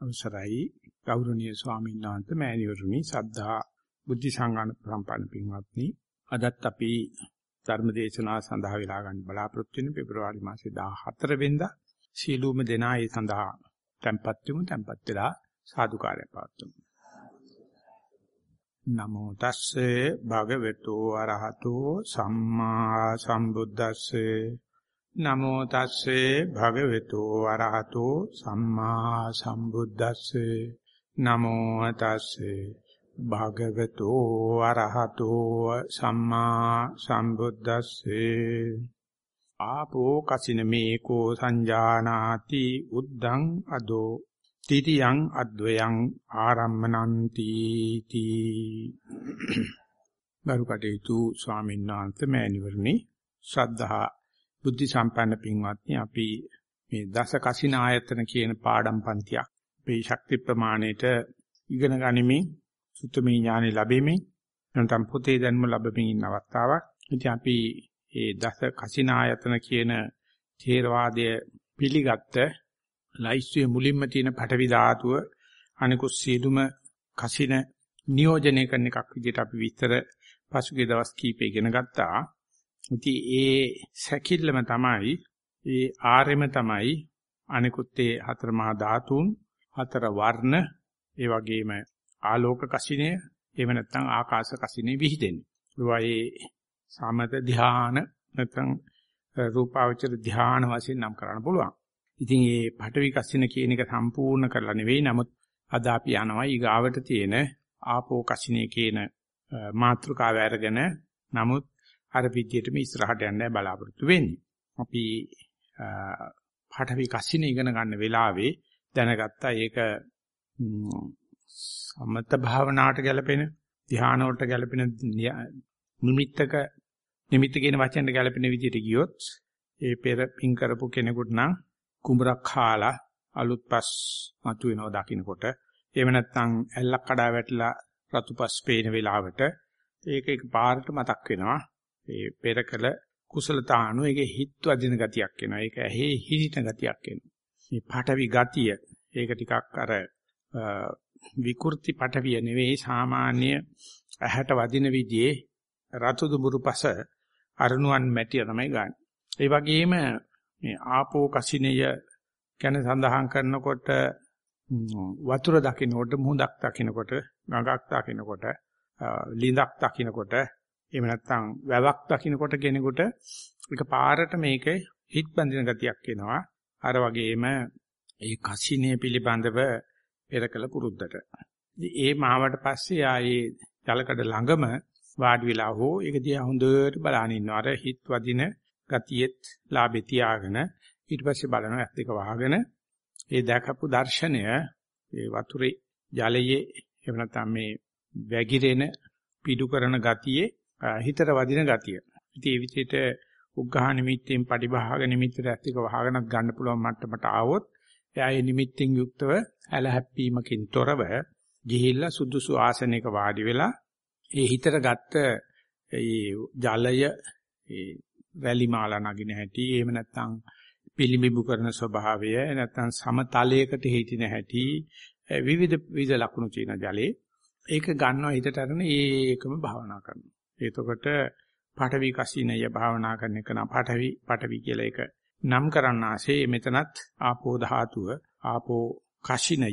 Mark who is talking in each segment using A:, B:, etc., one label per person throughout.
A: අවසරයි. ගෞරවනීය ස්වාමීන් වහන්සේ මෑණිවරුනි සද්ධා බුද්ධ සංගාන සම්පන්න පින්වත්නි. අදත් අපි ධර්ම දේශනාව සඳහා වෙලා ගන්න බලාපොරොත්තු වෙන පෙබරවාරි මාසේ 14 වෙනිදා සීලූම දෙනා ඒ සඳහා tempත් වෙමු tempත් වෙලා සාදුකාරය පවත්වමු. නමෝ තස්සේ භගවතු අරහතෝ සම්මා සම්බුද්දස්සේ නමෝ තස්සේ භගවතු අරහතෝ සම්මා සම්බුද්දස්සේ. නමෝ තස්සේ භගවතු අරහතෝ සම්මා සම්බුද්දස්සේ. ආපෝ කසින මේකෝ සංජානාති උද්දං අදෝ. තිරියං අද්වයං ආරම්මනන්ති තී. බරුකටේතු ස්වාමීන් වහන්සේ මෑණිවරණි ශ්‍රද්ධා බුද්ධ සම්පන්න පින්වත්නි අපි මේ දස කසින ආයතන කියන පාඩම් පන්තියක් මේ ශක්ති ප්‍රමාණයට ඉගෙන ගනිමින් සුත්තමී ඥානෙ ලැබෙමින් නැත්නම් පොතේ දැනුම ලැබෙමින් ඉන්න අවස්ථාවක්. ඉතින් අපි මේ දස කසින ආයතන කියන ථේරවාදය පිළිගත්ත ලයිස්තුවේ මුලින්ම තියෙන පටවි ධාතුව අනිකුත් සියලුම කසින නියෝජනය කරන එකක් විදිහට අපි විස්තර පසුගිය දවස් කීපෙ ඉගෙන ගත්තා. ඉතින් ඒ සැකිල්ලම තමයි ඒ ආරෙම තමයි අනිකුත් ඒ හතර මහා ධාතුන් හතර වර්ණ ඒ වගේම ආලෝක කසිනය එහෙම නැත්නම් ආකාශ කසිනේ විහිදෙන්නේ. ඒවායේ සමත ධාන නැත්නම් රූපාවචර ධාන වශයෙන් නම් කරන්න පුළුවන්. ඉතින් මේ පඨවි කසින කියන එක සම්පූර්ණ කරලා නෙවෙයි නමුත් අද අපි යනවා ඊගාවට තියෙන ආපෝ කසිනේ කියන මාත්‍රකාව අරගෙන නමුත් අර විදියටම ඉස්සරහට යන්න බලාපොරොත්තු වෙන්නේ. අපි පාඨවි කසින ඉගෙන ගන්න වෙලාවේ දැනගත්තා ඒක සමත භාවනාවට ගැලපෙන ධ්‍යාන වලට ගැලපෙන නිමිත්තක නිමිත්ත කියන වචෙන්ට ගැලපෙන විදියට ගියොත් ඒ පෙර පින් කරපු කෙනෙකුට නම් කුඹරක් කාලා අලුත්පස් මතු වෙනවා දකින්නකොට එහෙම නැත්නම් ඇල්ලක් කඩා වැටලා රතුපස් පේන වෙලාවට ඒක එක පාරට මතක් වෙනවා ඒ පෙරකල කුසලතාණු ඒකේ හිත් වදින ගතියක් එනවා. ඒක ඇහි හිරින ගතියක් එනවා. මේ පටවි ගතිය ඒක ටිකක් අර විකෘති පටවිය නෙවෙයි සාමාන්‍ය ඇහැට වදින විදිහේ රතු දුඹුරුපස අරණුවන් මැටිය තමයි ගන්න. ඒ වගේම මේ ආපෝ කසිනය ගැන සඳහන් කරනකොට වතුර දකින්නකොට මුහුදක් දකින්නකොට ගඟක් දකින්නකොට ලිඳක් දකින්නකොට එහෙම නැත්නම් වැවක් දකින්නකොට කෙනෙකුට ඒක පාරට මේකේ හිත් බඳින ගතියක් එනවා. අර වගේම ඒ කසිනේ පිළිබඳව පෙරකල පුරුද්දට. ඒ මාවට පස්සේ ආයේ ජලකඩ ළඟම වාඩි වෙලා හෝ ඒක දිහා හොඳට බලන ඉන්නවා. අර හිත වදින ගතියෙත් ලාභේ තියාගෙන ඊට පස්සේ බලනවා ඇස් දෙක වහගෙන ඒ දැකපු දර්ශනය ඒ වතුරේ ජලයේ එහෙම නැත්නම් මේ වැగిරෙන පිඩු කරන ගතියේ හිතට වදින ගතිය. ඉතින් ඒ විදිහට උග්ඝා නිමිත්තෙන් පටිභාග නිමිත්තට ඇතික වහගෙනත් ගන්න පුළුවන් මට්ටමට ආවොත් එයා ඒ නිමිත්තෙන් යුක්තව ඇල හැප්පීමකින් තොරව ගිහිල්ලා සුදුසු ආසනයක වාඩි වෙලා ඒ හිතට ගත්ත ඒ ජලය ඒ වැලි මාලා නගින හැටි එහෙම නැත්නම් පිළිඹු කරන ස්වභාවය නැත්නම් සමතලයකට හිටින හැටි විවිධ විවිධ ලක්ෂණ තියෙන ජලයේ ඒක ගන්නවා හිතට අරගෙන ඒකම භාවනා කරනවා එතකොට පඨවි කසිනය භාවනා කරන එක නම් පඨවි පඨවි කියලා එක නම් කරන්න ආසේ මෙතනත් ආපෝ ධාතුව ආපෝ කසිනය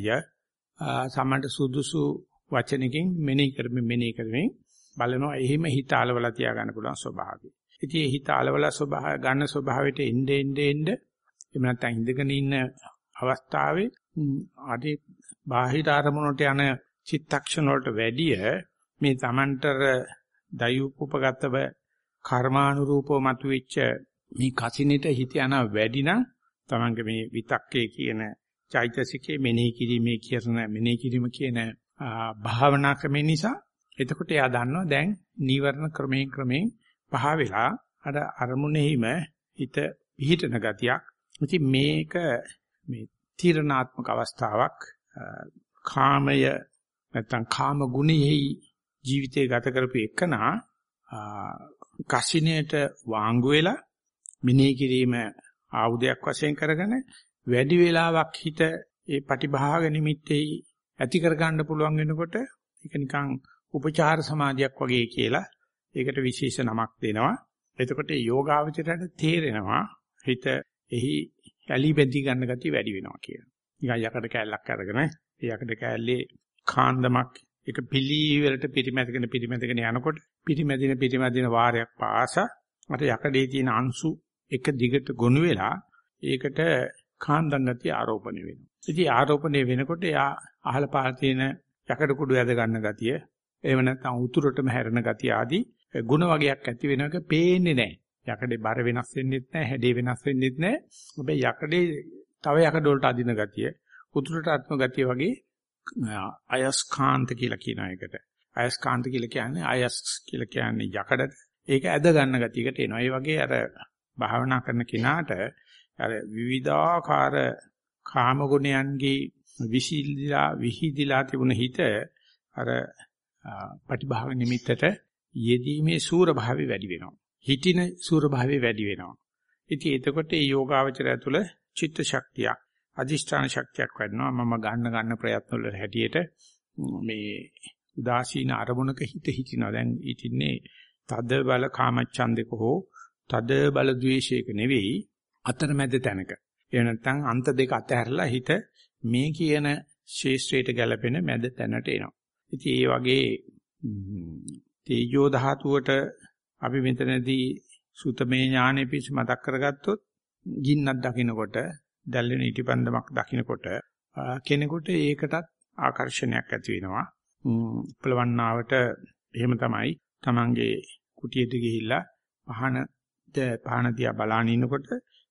A: සමන්ට සුදුසු වචනකින් මෙනෙහි කරමින් මෙනෙහි කරමින් බලනවා එහෙම හිත අලවලා තියා ගන්න පුළුවන් ස්වභාවය. ඉතින් මේ හිත අලවලා ස්වභාව ගන්න ස්වභාවයට එnde ende ende එහෙම නැත්නම් ඉඳගෙන ඉන්න අවස්ථාවේ අදී බාහිර අරමුණට යන චිත්තක්ෂණ වලට වැඩිය මේ Tamanter දයුපුපගතව කර්මානුරූපව මතුවෙච්ච මේ කසිනෙට හිත යන වැඩි නම් තමන්ගේ මේ විතක්කේ කියන චෛතසිකේ මෙනෙහි කිරීමේ කියන මෙනෙහි කිරීම කියන භාවනා ක්‍රමේ නිසා එතකොට එයා දන්නවා දැන් නීවරණ ක්‍රමයෙන් ක්‍රමයෙන් පහ වෙලා අර අරමුණෙහිම හිත පිහිටන ගතියක්. ඉතින් මේක මේ තීරණාත්මක අවස්ථාවක් කාමය නැත්තම් කාම ගුණෙහි ජීවිතය ගත කරපු එකනා කසිනේට වාංගු වෙලා මිනේ කිරීම ආයුධයක් වශයෙන් කරගෙන වැඩි වේලාවක් හිත ඒ පටිභාග නිමිත්තේ ඇති කර ගන්න පුළුවන් වෙනකොට ඒක නිකන් උපචාර සමාධියක් වගේ කියලා ඒකට විශේෂ නමක් දෙනවා. එතකොට යෝගාවචරයට තේරෙනවා හිත එහි ඇලි බැඳි ගන්න ගතිය වැඩි වෙනවා කියලා. නිකන් යකඩ කෑල්ලක් අරගෙන ඒ යකඩ කෑල්ලේ කාන්දමක් ඒක පිළිවෙලට පිරිමැදගෙන පිරිමැදගෙන යනකොට පිරිමැදින පිරිමැදින වාරයක් පාසා අර යකඩේ තියෙන අංශු එක දිගට ගොනු වෙලා ඒකට කාන්දන් ගතිය ආරෝපණය වෙනවා. ඉතින් ආරෝපණය වෙනකොට එයා අහල පහල තියෙන යකඩ කුඩු ඇද ගන්න ගතිය, එහෙම නැත්නම් උතුරටම හැරෙන ගතිය ආදී ಗುಣ වගයක් ඇති වෙනක පේන්නේ නැහැ. යකඩේ බර වෙනස් වෙන්නෙත් නැහැ, හැඩේ වෙනස් වෙන්නෙත් නැහැ. හැබැයි යකඩේ තව යකඩ වලට අදින ගතිය, උතුරට අත්ම ගතිය වගේ අයස්කාන්ත කියලා කියන එකට. අයස්කාන්ත කියලා කියන්නේ අයස් කියලා කියන්නේ යකඩට. ඒක ඇද ගන්න ගතියකට එනවා. ඒ වගේ අර භාවනා කරන කෙනාට අර විවිධාකාර කාම ගුණයන්ගේ විසිලා විහිදිලා තිබුණ හිත අර ප්‍රතිභාව නිමිත්තට යෙදීමේ සූර භාවය වැඩි වෙනවා. හිතින සූර භාවය වැඩි වෙනවා. ඉතින් එතකොට මේ යෝගාවචරය තුළ චිත්ත ශක්තියක් අධිෂ්ඨාන ශක්තියක් වැඩනවා. මම ගන්න ගන්න ප්‍රයත්න වල හැටියට මේ උදාසීන අරමුණක හිත හිටිනවා. දැන් ඉතින්නේ තද බල කාමච්ඡන්දක හෝ තද බල ද්වේෂයක නෙවෙයි අතරමැද තැනක. ඒ නැත්නම් අන්ත දෙක අතහැරලා හිත මේ කියන ශේෂ්ත්‍රයට ගැලපෙන මැද තැනට එනවා. ඉතින් ඒ වගේ තේජෝ ධාතුවට අපි මෙතනදී සුතමේ ඥානෙ පිස් මතක් කරගත්තොත් ගින්නක් දකින්නකොට දැල්වෙන ඉටිපන්දමක් දකින්නකොට කෙනෙකුට ඒකටත් ආකර්ෂණයක් ඇති වෙනවා. පළවන්නාවට එහෙම තමයි Tamange කුටියට ගිහිල්ලා පහන පහන දිහා බලාගෙන ඉන්නකොට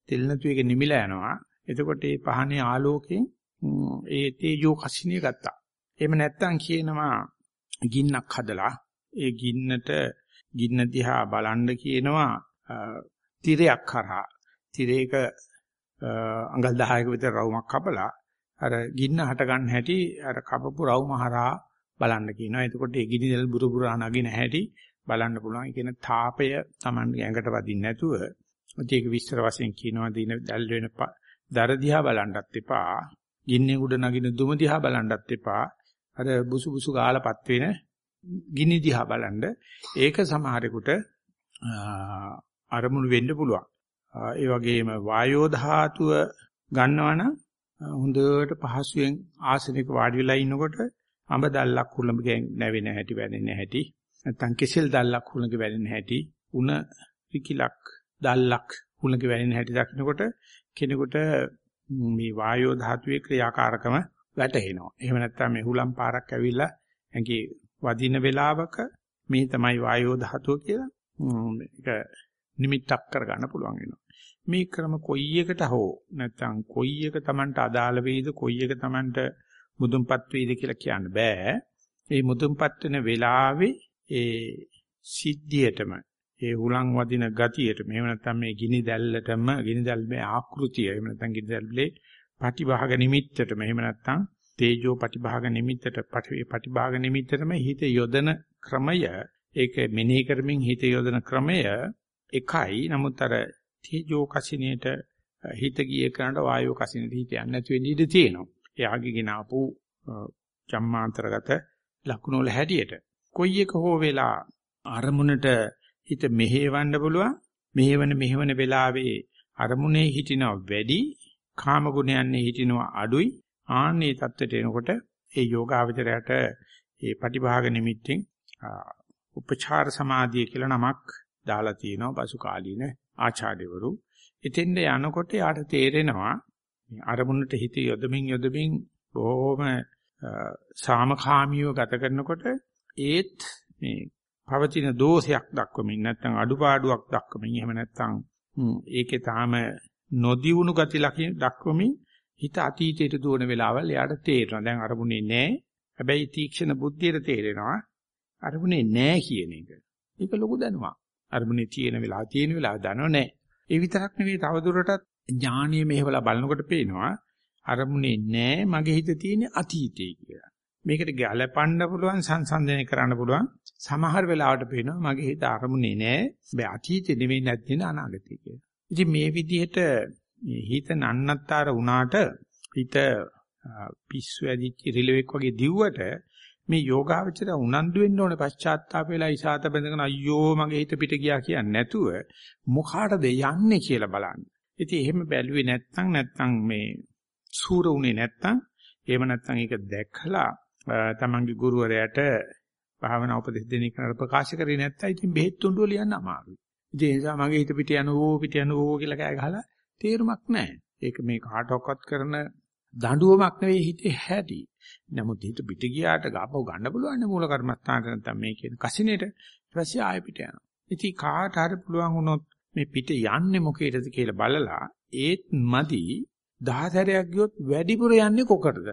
A: තෙල් නැතු එක නිමිලා යනවා. එතකොට මේ පහනේ ආලෝකයෙන් ඒ තේජෝ කසිනිය ගත්තා. එහෙම නැත්තම් කියනවා ගින්නක් හදලා ඒ ගින්නට ගින්න දිහා බලන්න කියනවා තිරයක් කරා. තිරයක අඟල් 10ක විතර රවුමක් කපලා අර ගින්න හට ගන්න හැටි අර කපපු රවුම හරහා බලන්න කියනවා. එතකොට ඒ ගිනි දෙල් බුරු බුරා නගින හැටි බලන්න පුළුවන්. ඒ කියන තාපය Taman ඇඟට වදින්න නැතුව ඒක විස්තර වශයෙන් කියනවා දින දැල් වෙන දර දිහා බලන්නත් එපා. ගින්නේ උඩ නගින දුම දිහා බලන්නත් එපා. අර බුසු බුසු ගාලපත් වෙන ගිනි දිහා බලන්න. ඒක සමහරෙකුට අරමුණු වෙන්න පුළුවන්. ඒ වගේම වායෝ ධාතුව ගන්නවනම් හොඳට පහසුවෙන් ආසනික වාඩි වෙලා ඉන්නකොට අඹ දැල්ලක් කුළඹගෙන් නැවෙන හැටි වැනෙන හැටි නැත්නම් කෙසෙල් දැල්ලක් කුළඟ වැනෙන හැටි උණ රිකිලක් දැල්ලක් කුළඟ වැනෙන හැටි දකින්නකොට කෙනෙකුට මේ වායෝ ධාතුවේ ක්‍රියාකාරකම වැටහෙනවා. එහෙම නැත්නම් මේ හුලම් පාරක් ඇවිල්ලා ඇඟේ වදින වෙලාවක මේ තමයි වායෝ ධාතුව කියලා මේක නිමිත්තක් කරගන්න පුළුවන් වෙනවා. මේ ක්‍රම කොයි එකට හෝ නැත්නම් කොයි එක Tamanට අදාළ වෙයිද කොයි එක Tamanට මුදුන්පත් වෙයිද කියලා කියන්න බෑ. මේ මුදුන්පත් වෙන වෙලාවේ ඒ සිද්ධියටම ඒ හුලං වදින ගතියට මෙහෙම නැත්නම් මේ ගිනි දැල්ලටම ගිනි දැල්මේ ආකෘතිය එහෙම නැත්නම් ගිනි දැල්ලේ පටිභාග නිමිත්තට මෙහෙම නැත්නම් තේජෝ පටිභාග නිමිත්තට පටිභාග නිමිත්තටම හිත යොදන ක්‍රමය ඒක මෙනෙහි කරමින් හිත යොදන ක්‍රමය එකයි. නමුත් අර තේජෝ කසිනේට හිත ගියේ කරනට වායෝ කසිනේට හිත යන්නේ නැති වෙන්න ඉඩ තියෙනවා. එයාගේ ගෙන ආපු ජම්මාන්තරගත ලකුණු වල හැටියට. කොයි එක හෝ වෙලා අරමුණට හිත මෙහෙවන්න පුළුවන්. මෙහෙවන මෙහෙවන වෙලාවේ අරමුණේ හිටිනව වැඩි කාම ගුණයන්නේ හිටිනව අඩුයි. ආන්නේ தත්ත්වයට එනකොට ඒ යෝගාවචරයට ඒ පටිභාග නිමිත්තෙන් උපචාර සමාධිය කියලා නමක් දාලා තිනවා පසු කාලීන ආචාර්යවරු එතෙන්ද යනකොට යාට තේරෙනවා මේ අරමුණට හිත යොදමින් යොදමින් බොහොම සාමකාමීව ගත කරනකොට ඒත් මේ පවතින දෝෂයක් දක්වමින් නැත්නම් අඩුපාඩුවක් දක්වමින් එහෙම නැත්නම් ඒකේ තාම නොදියුණු ගති ලකින් දක්වමින් හිත අතීතයට දුවන වෙලාවල් එයාට තේරෙනවා. දැන් අරමුණේ නැහැ. හැබැයි තීක්ෂණ බුද්ධියට තේරෙනවා අරමුණේ නැහැ කියන එක. ඒක ලොකු දැනුමක්. අරමුණේ තියෙන වෙලාව තියෙන වෙලාව දනව නැහැ. ඒ විතරක් නෙවෙයි තවදුරටත් ඥානීය මෙහෙवला බලනකොට පේනවා අරමුණේ නැහැ මගේ හිත තියෙන අතීතේ කියලා. මේකට ගැලපන්න පුළුවන් සංසන්දනය කරන්න පුළුවන් සමහර වෙලාවට පේනවා මගේ හිත අරමුණේ නෑ බෑ අතීතේ නෙවෙයි නැත්නම් අනාගතේ කියලා. ඉතින් මේ විදිහට හිත නන්නත්තර වුණාට හිත පිස්සු ඇදිච්ච රිලෙවෙක් වගේ දිව්වට මේ යෝගාවචර උනන්දු වෙන්න ඕනේ පශ්චාත්තාප වෙලා ඉසాత බඳගෙන අයියෝ මගේ හිත පිට ගියා කියන්නේ නැතුව මොකාටද යන්නේ කියලා බලන්න. ඉතින් එහෙම බැලුවේ නැත්නම් නැත්නම් මේ සූර උනේ නැත්නම් එහෙම නැත්නම් ඒක දැකලා තමන්ගේ ගුරුවරයාට භාවනා උපදෙස් දෙන එක ප්‍රකාශ කරේ නැත්නම් ඉතින් බෙහෙත් තුඬුව ලියන්න අමාරුයි. ඉතින් ඒ නිසා මගේ හිත පිට යනෝ පිට යනෝ කියලා කෑ ගහලා තේරුමක් නැහැ. ඒක මේ කාටවත් කරන දඬුවමක් නෙවෙයි හිතේ හැටි. නමුත් හිත පිට ගියාට ගාපව ගන්න පුළුවන් නේ මූල කර්මස්ථානට නැත්නම් මේ කියන කසිනේට ඊට පස්සේ ආයෙ පිට යනවා. ඉතින් කාට හරි පුළුවන් වුණොත් මේ පිට යන්නේ මොකේද කියලා බලලා ඒත් මදි දහසරයක් ගියොත් වැඩිපුර යන්නේ කොකටද?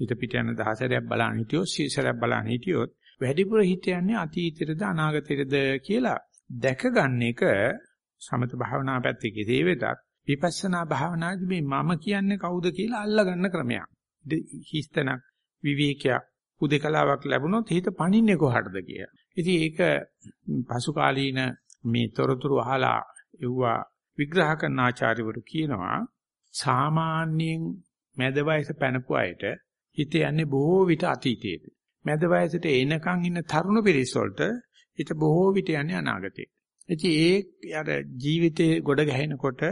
A: හිත පිට යන දහසරයක් බලන්න හිටියොත් සීසරයක් බලන්න හිටියොත් වැඩිපුර හිත යන්නේ අතීතෙටද අනාගතෙටද කියලා දැක ගන්න එක සමත භාවනා පැත්තේ කෙසේ වෙතත් විපස්සනා භාවනාදී මේ මම කියන්නේ කවුද කියලා අල්ලගන්න ක්‍රමයක්. හිස්තනක් විවේකයක් උදේකලාවක් ලැබුණොත් හිත පණින්නේ කොහටද කියලා. ඉතින් ඒක පසු කාලීන මේ තොරතුරු අහලා එව්වා විග්‍රහ කරන ආචාර්යවරු කියනවා සාමාන්‍යයෙන් මැද වයස පැනපු අයට හිත යන්නේ බොහෝ විට අතීතයට. මැද වයසට එනකන් ඉන්න තරුණ පිරිස වලට හිත බොහෝ විට යන්නේ අනාගතයට. ඉතින් ඒ අර ජීවිතේ ගොඩ ගැහෙනකොට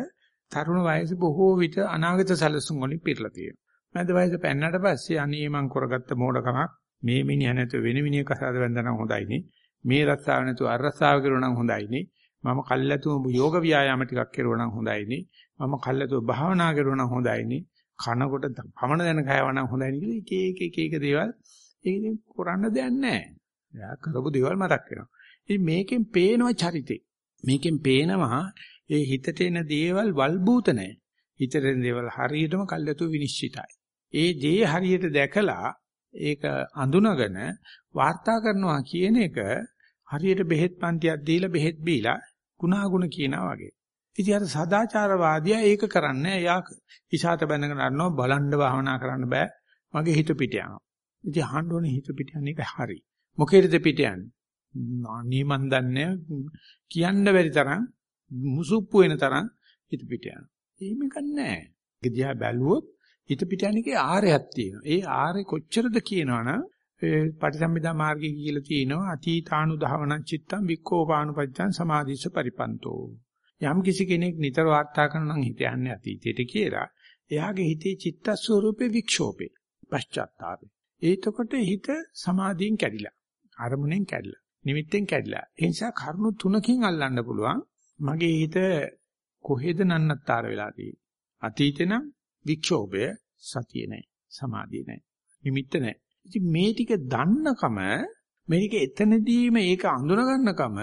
A: තරුණ වයස බොහෝ විට අනාගත සැලසුම් වලින් පිරලා තියෙනවා. මැද වයස පැන්නට පස්සේ අනේ මං කරගත්ත මෝඩකමක් මේ මිනිහ නැතුව වෙන මිනිහ කසාද වැන්දනම් හොඳයිනේ. මේ රස්සාව නැතුව අර රස්සාව කරුවා නම් හොඳයිනේ. මම කල්ැතුම යෝග ව්‍යායාම ටිකක් කරුවා නම් හොඳයිනේ. මම කල්ැතුව භාවනා කරුවා නම් හොඳයිනේ. කනකොට පමණ දැන කයව නම් හොඳයිනේ කියලා එක එක එක එක දේවල් ඒක කරන්න දෙයක් නැහැ. එයා කරපු දේවල් මතක් වෙනවා. ඉතින් මේකෙන් පේනවා චරිතේ. මේකෙන් පේනවා ඒ හිතට එන දේවල් වල්බූත නැහැ. හිතට එන දේවල් හරියටම කල්ැතුව විනිශ්චිතයි. ඒ දේ හරියට දැකලා ඒක අඳුනගෙන වාර්තා කරනවා කියන එක හරියට බෙහෙත් පන්තියක් දීලා බෙහෙත් බීලා ගුණාගුණ කියනවා වගේ. ඉතින් අර සදාචාරවාදියා ඒක කරන්නේ එයා ඉසాత බැඳගෙන අරනවා බලන්න භාවනා කරන්න බෑ. මගේ හිත පිට යනවා. ඉතින් අහන්න ඕනේ හිත පිට යන එක හරි. මොකේද පිට යන්නේ? අනේ මන් දන්නේ කියන්න බැරි තරම් මුසුප්පු වෙන තරම් හිත පිට යනවා. එහෙම කන්නේ. ගියා බැලුවොත් හිත පිට යන එකේ ආරයක් තියෙනවා. ඒ ආරේ කොච්චරද කියනවනම් ඒ පටිසම්භිදා මාර්ගය කියලා තියෙනවා අතීතානු ධාවන චිත්තං වික්ඛෝපානුපච්චං සමාධිස්ස පරිපන්තෝ. යම් කිසි කෙනෙක් නිතර වාර්තා කරන නම් හිත යන්නේ අතීතයට කියලා. එයාගේ හිතේ චිත්ත ස්වરૂපේ වික්ෂෝපේ පශ්චාත්තාපේ. ඒතකොට හිත සමාධියෙන් කැඩිලා. අරමුණෙන් කැඩිලා. නිමිත්තෙන් කැඩිලා. ඒ නිසා කරුණු තුනකින් අල්ලන්න පුළුවන්. මගේ හිත කොහෙද නන්නත්තර වෙලා තියෙන්නේ? අතීතේ නම් වික්ෂෝභය සතිය නැහැ. සමාධිය නැහැ. නිමිත්ත නැහැ. ඉතින් මේ ටික දන්නකම මේක එතනදීම ඒක අඳුන ගන්නකම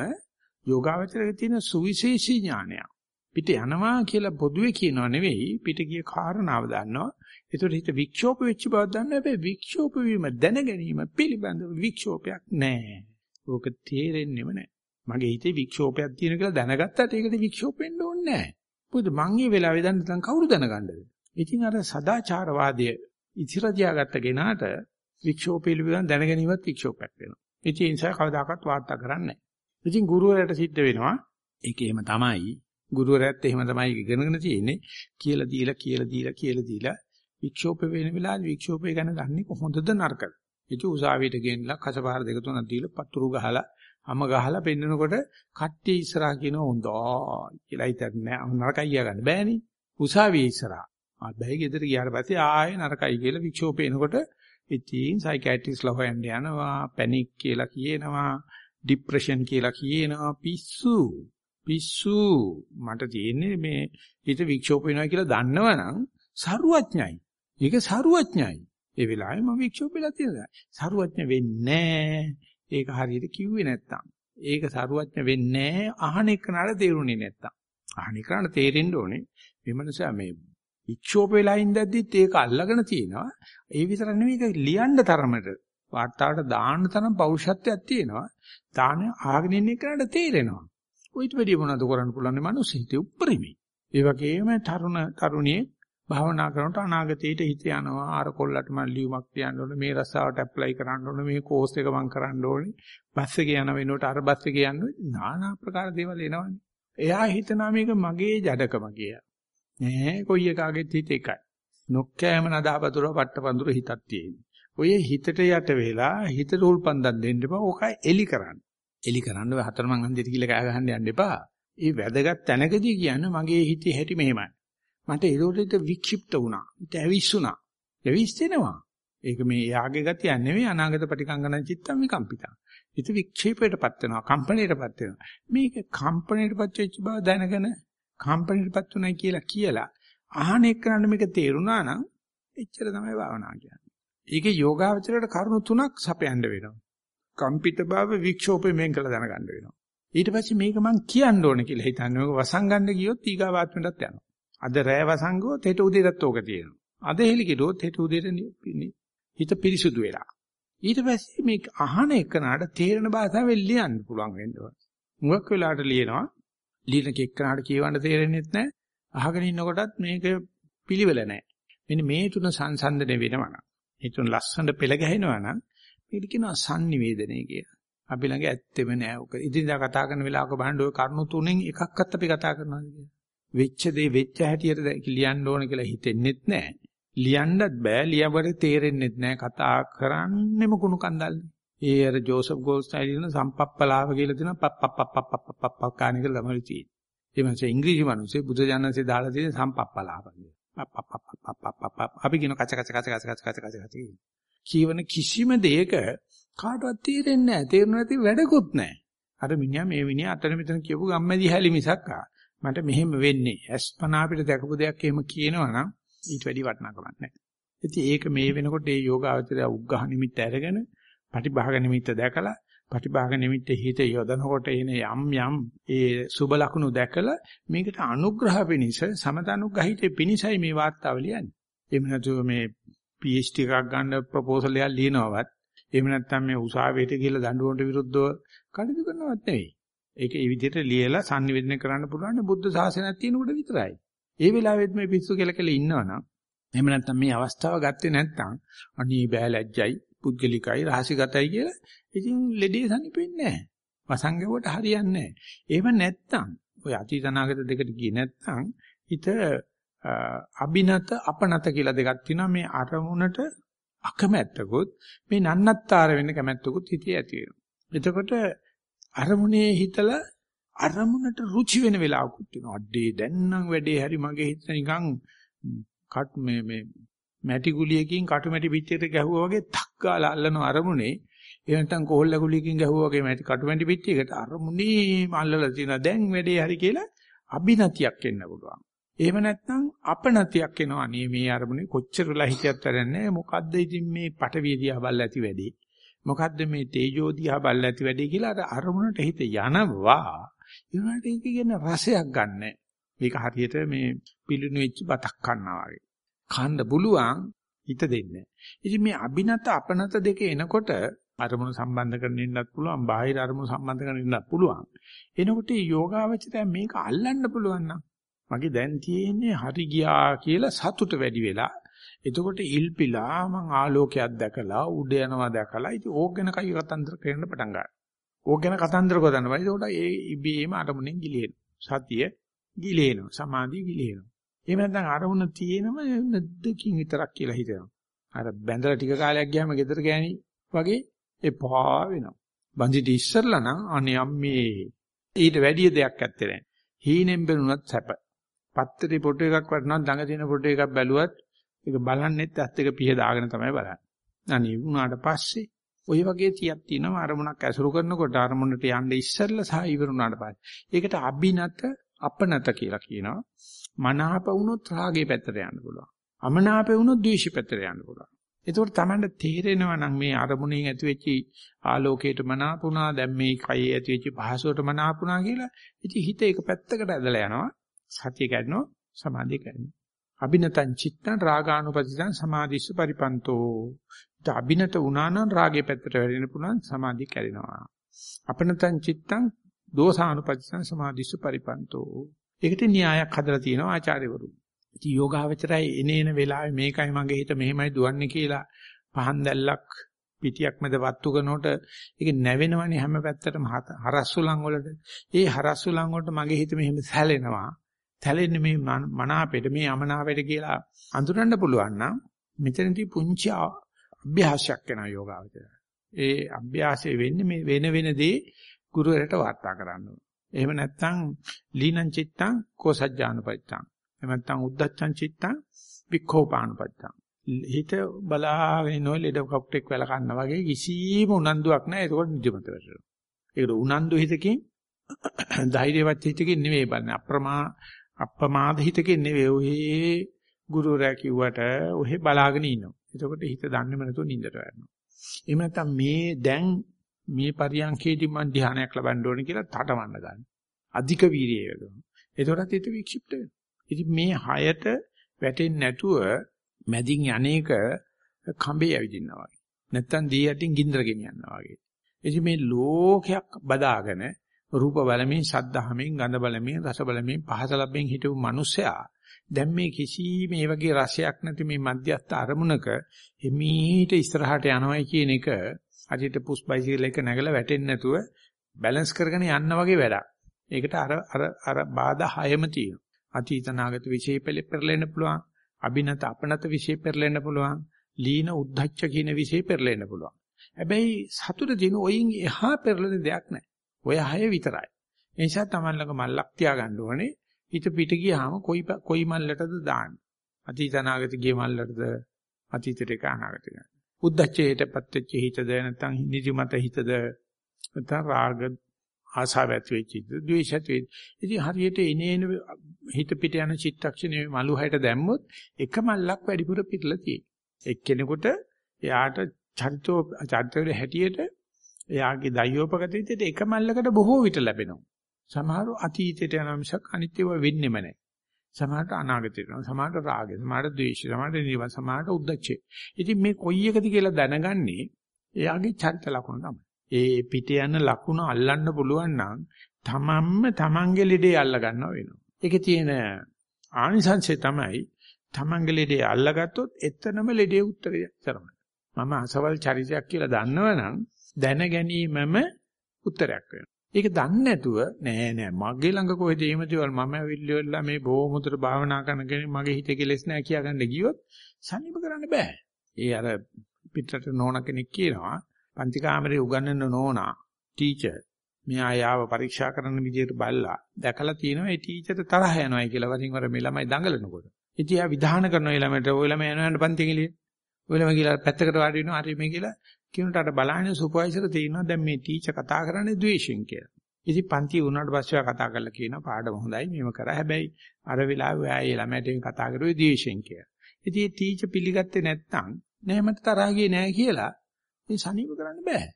A: යෝගාවචරයේ තියෙන සුවිශේෂී ඥානයක්. පිට යනවා කියලා පොදුවේ කියනවා නෙවෙයි පිට ගිය කාරණාව දන්නවා. ඒතකොට හිත වික්ෂෝප වෙච්ච බව දන්නවා. හැබැයි වික්ෂෝප වීම දැන ගැනීම පිළිබඳව වික්ෂෝපයක් නැහැ. ඕක තේරෙන්නෙම නැහැ. මගේ හිතේ වික්ෂෝපයක් තියෙන කියලා දැනගත්තට ඒකට වික්ෂෝප වෙන්න ඕනේ නැහැ. මොකද මං මේ වෙලාවේ දැන් නැත්නම් කවුරු දැනගන්නද? ඉතින් අර සදාචාරවාදයේ ඉතිර තියාගත්ත කෙනාට වික්ෂෝප පිළිබඳව දැනගැනීමත් වික්ෂෝපයක් වෙනවා. ඉතින් ඒ නිසා කවදාකවත් වාර්තා කරන්නේ නැහැ. ඉතින් ගුරුවරයාට සිද්ධ වෙනවා ඒක එහෙම තමයි. ගුරුවරයාත් එහෙම තමයි ඉගෙනගෙන තියෙන්නේ. කියලා දීලා කියලා දීලා කියලා දීලා වික්ෂෝප වෙන වෙලාවේ වික්ෂෝපය ගැන දන්නේ කොහොමද නරකද? ඉතින් උසාවියට ගෙන්නලා කසපාර දෙක තුනක් දීලා පතුරු ගහලා අම ගහලා පෙන්නකොට කට්ටිය ඉස්සරහා කියන හොඳයි කියලා හිතන්නේ නරකයි කියා ගන්න බෑනේ. උසාවියේ ඉස්සරහා. ආබැයි ගෙදර ගියාට පස්සේ ආයෙ නරකයි කියලා වික්ෂෝප එනකොට ඉතින් සයිකියාට්‍රිස්ලා හොයන්න යනවා, පැනික් කියලා කියනවා, ડિප්‍රෙෂන් කියලා කියනවා, පිස්සු. පිස්සු. මට තියෙන්නේ මේ හිත වික්ෂෝප වෙනවා කියලා දන්නවනම් සරුවඥයි. ඒක සරුවඥයි. ඒ වෙලාවේ මම වික්ෂෝප වෙලා තියෙනවා. සරුවඥ වෙන්නේ ඒක හරියට කිව්වේ නැත්තම්. ඒක සරුවඥ වෙන්නේ අහන එකනට තේරුනේ නැත්තම්. අහන එකනට තේරෙන්න ඕනේ. මේ මනුස්සයා මේ වික්ෂෝප වෙලා ඉඳද්දිත් ඒක අල්ලගෙන තියෙනවා. ඒ විතර නෙවෙයි ඒක ලියන්න තරමට වාර්තාවට දාන්න තරම් පෞරුෂත්වයක් තියෙනවා. දාන ආගෙන ඉන්න එකට තේරෙනවා. ඔයිට වැඩි මොනවද කරන්න පුළුවන් මිනිස්සු හිතේ උප්පරිමේ. ඒ වගේම තරුණ තරුණියේ භාවනා කරනකොට අනාගතයට හිත යනවා. අර කොල්ලට මම ලියුමක් තියන්න ඕනේ. මේ රස්සාවට ඇප්ලයි කරන්න ඕනේ. මේ කෝස් එක මම කරන්න ඕනේ. බස් එකේ යන වෙනකොට අර බස් එකේ යන්න ඕනේ. নানা ආකාර දේවල් එනවනේ. එයා හිතනවා මේක මගේ ජඩකම කියලා. නෑ කොයි එකාගෙත් හිත එකයි. නොක්කෑම නදාපතුර පට්ටපඳුර හිතක් තියෙන්නේ. ඔය හිතට යට වෙලා හිතට උල්පන්දම් දෙන්න එපා. ඕක එලි කරන්න. එලි කරන්න හතරමං හන්දියට කියලා කෑ ගහන්න යන්න එපා. ඒ වැදගත් තැනකදී කියන්නේ මගේ හිතේ හැටි මෙහෙමයි. මට ඒකට වික්ෂිප්ත වුණා. හිත ඇවිස්සුණා. ඇවිස්සෙනවා. ඒක මේ යාගේ ගතිය නෙවෙයි අනාගත පටිකංගන චිත්තම් විකම්පිතා. හිත වික්ෂේපයටපත් වෙනවා, කම්පණයටපත් වෙනවා. මේක කම්පණයටපත් වෙච්ච බව දැනගෙන කම්පණයටපත් උනායි කියලා කියලා අහන එක්කනට මේක තේරුණා නම් එච්චර තමයි භාවනා කියන්නේ. ඒකේ යෝගාවචරයට කරුණු තුනක් සපයන්න වෙනවා. කම්පිත භාව වික්ෂෝපය මේක කළ දැනගන්න වෙනවා. ඊට පස්සේ මේක මං කියන්න ඕන කියලා හිතන්නේ. ඔක වසංගන්න ගියොත් ඊගාවාත්මයටත් යනවා. අද රෑ වසංගුවොත් හෙට උදේටත් ඕක තියෙනවා. අද හෙලි කිරුවොත් හෙට උදේට හිත පිරිසුදු වෙලා. ඊට පස්සේ මේ අහන එකනට තේරෙන භාෂාවෙන් ලියන්න පුළුවන් වෙනවා. මුගක් වෙලාවට ලියනවා. ලියන කෙක්කනට කියවන්න තේරෙන්නේ නැහැ. අහගෙන ඉන්නකොටත් මේක පිළිවෙල නැහැ. මෙන්න මේ තුන සංසන්දනය වෙනවා නම්, මේ තුන ලස්සනට පෙළ ගැහෙනවා නම් මේක කියනවා sannivedanaya කියලා. අපි ළඟ ඇත්තෙම නෑ. ඔක ඉදින්දා කතා කරන වෙලාවක බලන්න ඔය කරුණු තුනෙන් එකක්වත් අපි කතා කරනවාද කියලා. වෙච්ච දේ වෙච්ච හැටියට ලියන්න ඕන කියලා හිතෙන්නෙත් නෑ. ලියන්නත් බෑ ලියවට තේරෙන්නෙත් නෑ. කතා කරන්නෙම කුණු කන්දල්නේ. ඒ අර ජෝසප් ගෝල්ස්ටයින් කියන සම්පප්පලාව කියලා දෙන පප්පප්පප්පප්පප්ප කාණ එක ළමයි තියෙන්නේ. ඒ මිනිස්සේ ඉංග්‍රීසි මිනිස්සේ බුදු ජානන්සේ දාලා තියෙන සම්පප්පලාව කියලා. අපි කියන කච කච කච කච කච කච කච කියවන කිසිම දෙයක කාටවත් තේරෙන්නේ නැහැ. තේරුණ නැති වැඩකුත් නැහැ. අර මිනිහා මේ මිනිහා අතන මෙතන කියපු ගම්මැදි හැලි මිසක් මට මෙහෙම වෙන්නේ. අස්පනා අපිට දැකපු දෙයක් එහෙම කියනවනම් ඊට වැඩි වටිනාකමක් නැහැ. ඉතින් ඒක මේ වෙනකොට මේ යෝගාවචරය උග්ඝහ නිමිත්ත අරගෙන පටිභාග නිමිත්ත දැකලා පටිභාග නිමිත්ත හිත යොදනකොට එන යම් යම් ඒ සුබ ලකුණු දැකලා මේකට අනුග්‍රහ පිණිස සමත අනුග්‍රහිතේ පිණිසයි මේ වාර්තාව ලියන්නේ. එහෙම නැතුව මේ PhD එකක් ගන්න ප්‍රොපෝසල් එකක් ලියනවවත් එහෙම නැත්නම් මේ උසාවියට ගිහලා දඬුවමට විරුද්ධව කටයුතු කරනවත් නෙවෙයි. ඒක ඒ විදිහට ලියලා sannivedana කරන්න පුළුවන් බුද්ධ ශාසනයක් තියෙනකොට විතරයි. ඒ වෙලාවෙත් මේ පිස්සු කියලා කියලා ඉන්නවනම් එහෙම නැත්නම් මේ අවස්ථාව ගත්තේ නැත්නම් අනී බෑ ලැජ්ජයි පුද්ගලිකයි රහසිගතයි කියලා ඉතින් ලෙඩේ සනිපෙන්නේ නැහැ. වසංගෙවට හරියන්නේ නැහැ. එහෙම නැත්නම් ඔය අතීත අනාගත දෙකට ගියේ නැත්නම් හිත අබිනත අපනත කියලා දෙකක් තියෙනවා මේ අරමුණට අකමැත්තකුත් මේ නන්නත්තර වෙන්න කැමැත්තකුත් හිතේ ඇති වෙනවා. එතකොට අරමුණේ හිතලා අරමුණට රුචි වෙන වෙලාවකුත් තියෙනවා. අඩේ දැන් නම් වැඩේ හරි මගේ හිත නිකන් කට් මේ මේ මැටි ගුලියකින් කටු මැටි පිටියට ගැහුවා වගේ 탁 ගාලා අල්ලන අරමුණේ ඒ නැත්තම් කොහොල්ල ගුලියකින් ගැහුවා වගේ මැටි කටු මැටි පිටියකට අරමුණේ මල්ලලා තියෙනවා. දැන් වැඩේ හරි කියලා අභිනතියක් එන්න පුළුවන්. එහෙම නැත්නම් අපනතියක් එනවා. අනේ මේ අරමුණේ කොච්චර වෙලා හිතියත් වැඩන්නේ මොකද්ද ඉතින් මේ පටවිය දිහා බලලා ඇති වැඩි. මොකද්ද මේ තේජෝ දිහා බලලා ඇති වැඩි කියලා අර අරමුණට හිත යනවා. ඒනට ඒක කියන රසයක් ගන්න. මේක හරියට මේ පිළිණු වෙච්ච බතක් කන්නා වගේ. කන්න පුළුවන් හිත දෙන්නේ. ඉතින් මේ අභිනත අපනත දෙක එනකොට අරමුණු සම්බන්ධ කරගෙන ඉන්නත් පුළුවන්, බාහිර අරමුණු සම්බන්ධ කරගෙන ඉන්නත් පුළුවන්. එනකොට යෝගාවචරය මේක අල්ලන්න පුළුවන් නම් මගේ දැන් තියෙන්නේ හරි ගියා කියලා සතුට වැඩි වෙලා එතකොට ඉල්පිලා මං ආලෝකයක් දැකලා උඩ යනවා දැකලා ඉතින් ඕක ගැන කයි කතන්දර කරන්න පටන් ගන්නවා. ඕක ගැන කතන්දර ගොතනවා. ඒකට ඒ ඉබේම අරමුණෙන් ගිලිහෙන. සතිය ගිලිහෙනවා. සමාධිය ගිලිහෙනවා. එහෙම නැත්නම් අරමුණ තියෙනම නැද්දකින් විතරක් කියලා හිතනවා. අර බැඳලා ටික කාලයක් ගියාම ගෙදර ගෑණි වගේ එපා වෙනවා. බඳිට ඉස්සරලා නම් අනේ අම්මේ ඊට වැඩි දෙයක් ඇත්තේ නැහැ. හීනෙන් බැලුණත් සැප. පත්තරේ ෆොටෝ එකක් වටනවා ළඟ තියෙන ෆොටෝ එකක් බැලුවත් ඒක බලන්නෙත් ඇත්ත එක පිහ දාගෙන තමයි බලන්නේ. අනේ වුණාට පස්සේ ওই වගේ තියක් තියෙනවා අරමුණක් ඇසුරු කරනකොට අරමුණට යන්න ඉස්සෙල්ලා සහ ඉවර වුණාට පස්සේ. ඒකට අභිනත අපනත කියලා කියනවා. මනාප වුණොත් රාගේ පැත්තට යන්න පුළුවන්. අමනාප වුණොත් ද්වේෂ පැත්තට යන්න පුළුවන්. ඒකෝට තමයි තේරෙනවා නම් මේ අරමුණෙන් ඇතිවෙච්ච ආලෝකයට මනාපුණා දැන් මේ කයේ ඇතිවෙච්ච පහසුවට මනාපුණා කියලා ඉතින් හිත එක පැත්තකට ඇදලා යනවා සතිය කැඩෙනවා සමාධිය කැඩෙනවා. අබිනතං චිත්තං රාගානුපතිතං සමාධිස්ස පරිපන්තෝ. ඊට අබිනත වුණා නම් රාගේ පැත්තට වැටෙන්න පුළුවන් සමාධිය කැඩෙනවා. අපනතං චිත්තං දෝසානුපතිතං සමාධිස්ස පරිපන්තෝ. ඒකට න්‍යායක් හදලා තියෙනවා ආචාර්යවරු. ඉතින් යෝගාවචරය එනේන වෙලාවේ මේකයි මගේ හිත මෙහෙමයි දුවන්නේ කියලා පහන් දැල්ලක් පිටියක් මැද වත්තු කරනකොට ඒක නැවෙනවනේ හැම පැත්තටම හරස්සුලන් වලට. ඒ හරස්සුලන් වලට මගේ හිත මෙහෙම සැලෙනවා. තැලෙන්නේ මේ මනාපෙට මේ අමනාපෙට කියලා අඳුරන්න පුළුවන් නම් මෙතනදී පුංචි අභ්‍යාසයක් වෙනවා යෝගාවචරය. ඒ අභ්‍යාසය වෙන්නේ මේ වෙන වෙන දේ ගුරුවරට වාර්තා කරන්න ඕන. එහෙම නැත්නම් ලීනං චිත්තං කෝසජ්ජානුපච්චං. එහෙම නැත්නම් උද්දච්චං චිත්තං වික්ඛෝපානුපච්චං. හිත බලාගෙන ඉනෝ ලෙඩ කප්ටෙක් වැල කන්න වගේ කිසිම උනන්දුවක් නැහැ. ඒකෝට නිදිමත වැටෙනවා. ඒකට උනන්දු හිතකින් ධෛර්යවත් හිතකින් නෙවෙයි බලන්නේ. අප්‍රමා අප්‍රමාද හිතකින් නෙවෙයි. ඔහේ ගුරුවරයා කිව්වට ඔහේ බලාගෙන ඉන්නවා. එතකොට හිත දන්නේම නැතුව නිින්දට වැටෙනවා. එහෙම නැත්නම් මේ දැන් මේ පරියන්කේදී මම ධ්‍යානයක් ලබන්න ඕනේ කියලා තටමන්න ගන්න. අධික වීර්යය යොදවනවා. එතකොටත් හිත වික්ෂිප්ත වෙනවා. ඉතින් මේ හයට වැටෙන්නේ නැතුව මැදින් යන්නේක කඹේ ඇවිදිනවා වගේ. නැත්තම් දී යටින් ගින්දර ගෙනියනවා වගේ. ඉතින් මේ ලෝකයක් බදාගෙන රූප බලමින්, ශබ්දහමින්, ගඳ බලමින්, රස බලමින්, පහස ලැබෙමින් හිටපු මිනිස්සයා දැන් මේ කිසි මේ වගේ රසයක් නැති මේ මධ්‍යස්ථ අරමුණක එමීට ඉස්සරහට යනවයි කියන එක අදිට පුස් බයිසිකල් එක නැගලා වැටෙන්නේ නැතුව බැලන්ස් කරගෙන යන්න වගේ වැඩක්. ඒකට අර අර අර බාධා හයම තියෙනවා. අතීත නාගත විශේෂ පෙරලෙන්න පුළුවන්. අභිනත අපනත විශේෂ පෙරලෙන්න පුළුවන්. ලීන උද්ධච්ච කියන විශේෂ පෙරලෙන්න පුළුවන්. හැබැයි සතුට දින ඔයින් එහා පෙරලෙන දෙයක් නැහැ. ඔය හය විතරයි. ඒ නිසා Taman ළඟ මල්ලක් තියාගන්න ඕනේ. හිත පිට ගියාම කොයි කොයි මල්ලටද දාන්නේ? අතීත නාගත ගිය මල්ලටද අතීතයට එක අනාගතයට. උද්දච්චයටපත් වෙච්ච හිතද නැත්නම් නිදිමත හිතද නැත්නම් රාග ආසාව ඇති වෙච්ච හිතද ද්වේෂ ඇති වෙච්ච. ඉතින් හරියට එනේන හිත පිට යන චිත්තක්ෂණේ මලු හැට දැම්මොත් එක මල්ලක් වැඩිපුර පිටලා තියෙයි. එක්කෙනෙකුට එයාට චරිතෝ චරිතවල හැටියට එයාගේ දයෝපගත විදිහට එක මල්ලකට බොහෝ විට ලැබෙනවා. සමහරව අතීතයට යන මිසක් අනිත්‍යව වෙන්නෙම නැහැ. සමහරට අනාගතයට යනවා. සමහරට රාගය, සමහරට ද්වේෂය, සමහරට නිවන, සමහරට උද්දච්චය. ඉතින් මේ කොයි එකද කියලා දැනගන්නේ එයාගේ චරිත ලක්ෂණ තමයි. ඒ පිට යන ලක්ෂණ අල්ලන්න පුළුවන් නම් තමන්ම තමන්ගේ ලෙඩේ අල්ල ගන්නවා වෙනවා. ඒකේ තියෙන ආනිසංශය තමයි තමන්ගේ ලෙඩේ අල්ලගත්තොත් එතනම ලෙඩේ උත්තරය කරනවා. මම අසවල් චරිතයක් කියලා දන්නවනම් දැන ගැනීමම උත්තරයක් වෙනවා. ඒක දන්නේ නැතුව නෑ නෑ මගේ ළඟ කොහෙද එහෙම දේවල් මම ඇවිල්ලා මේ බොහොම හොඳට භාවනා කරන කෙනෙක් මගේ හිතේ කෙලෙස් නෑ කියාගන්න ගියොත් සනීප කරන්න බෑ. ඒ අර පිටරට නෝන කෙනෙක් කියනවා පන්ති කාමරේ උගන්වන නෝනා ටීචර් මෙයා යාව පරීක්ෂා කරන විදිහට බලලා දැකලා තියෙනවා ඒ ටීචර්ට තරහ යනවායි කියලා වරින් වර මේ ළමයි දඟලනකොට. ඉතින් එයා විධාන කරනවා ඒ ළමයට ඔය ළමයා යනවන්න පන්ති කෙලිය. ඔය ළමයි කියලා පැත්තකට වාඩි වෙනවා හරි මේ කියලා කියනට අර බලන්නේ සුපර්වයිසර් තේිනවා දැන් මේ ටීචර් කතා කරන්නේ ද්වේෂයෙන් කියලා. ඉතින් පන්ති වුණාට පස්සේ කතා කරලා කියනවා පාඩම හොඳයි මේව කරා. හැබැයි අර වෙලාවේ ඔයා ඒ ළමයට කතා කරුවේ ද්වේෂයෙන් කියලා. ඉතින් ඒ ටීචර් පිළිගත්තේ නැත්නම් නෑ මට තරහ ගියේ නෑ කියලා මේ සනීප කරන්න බෑ.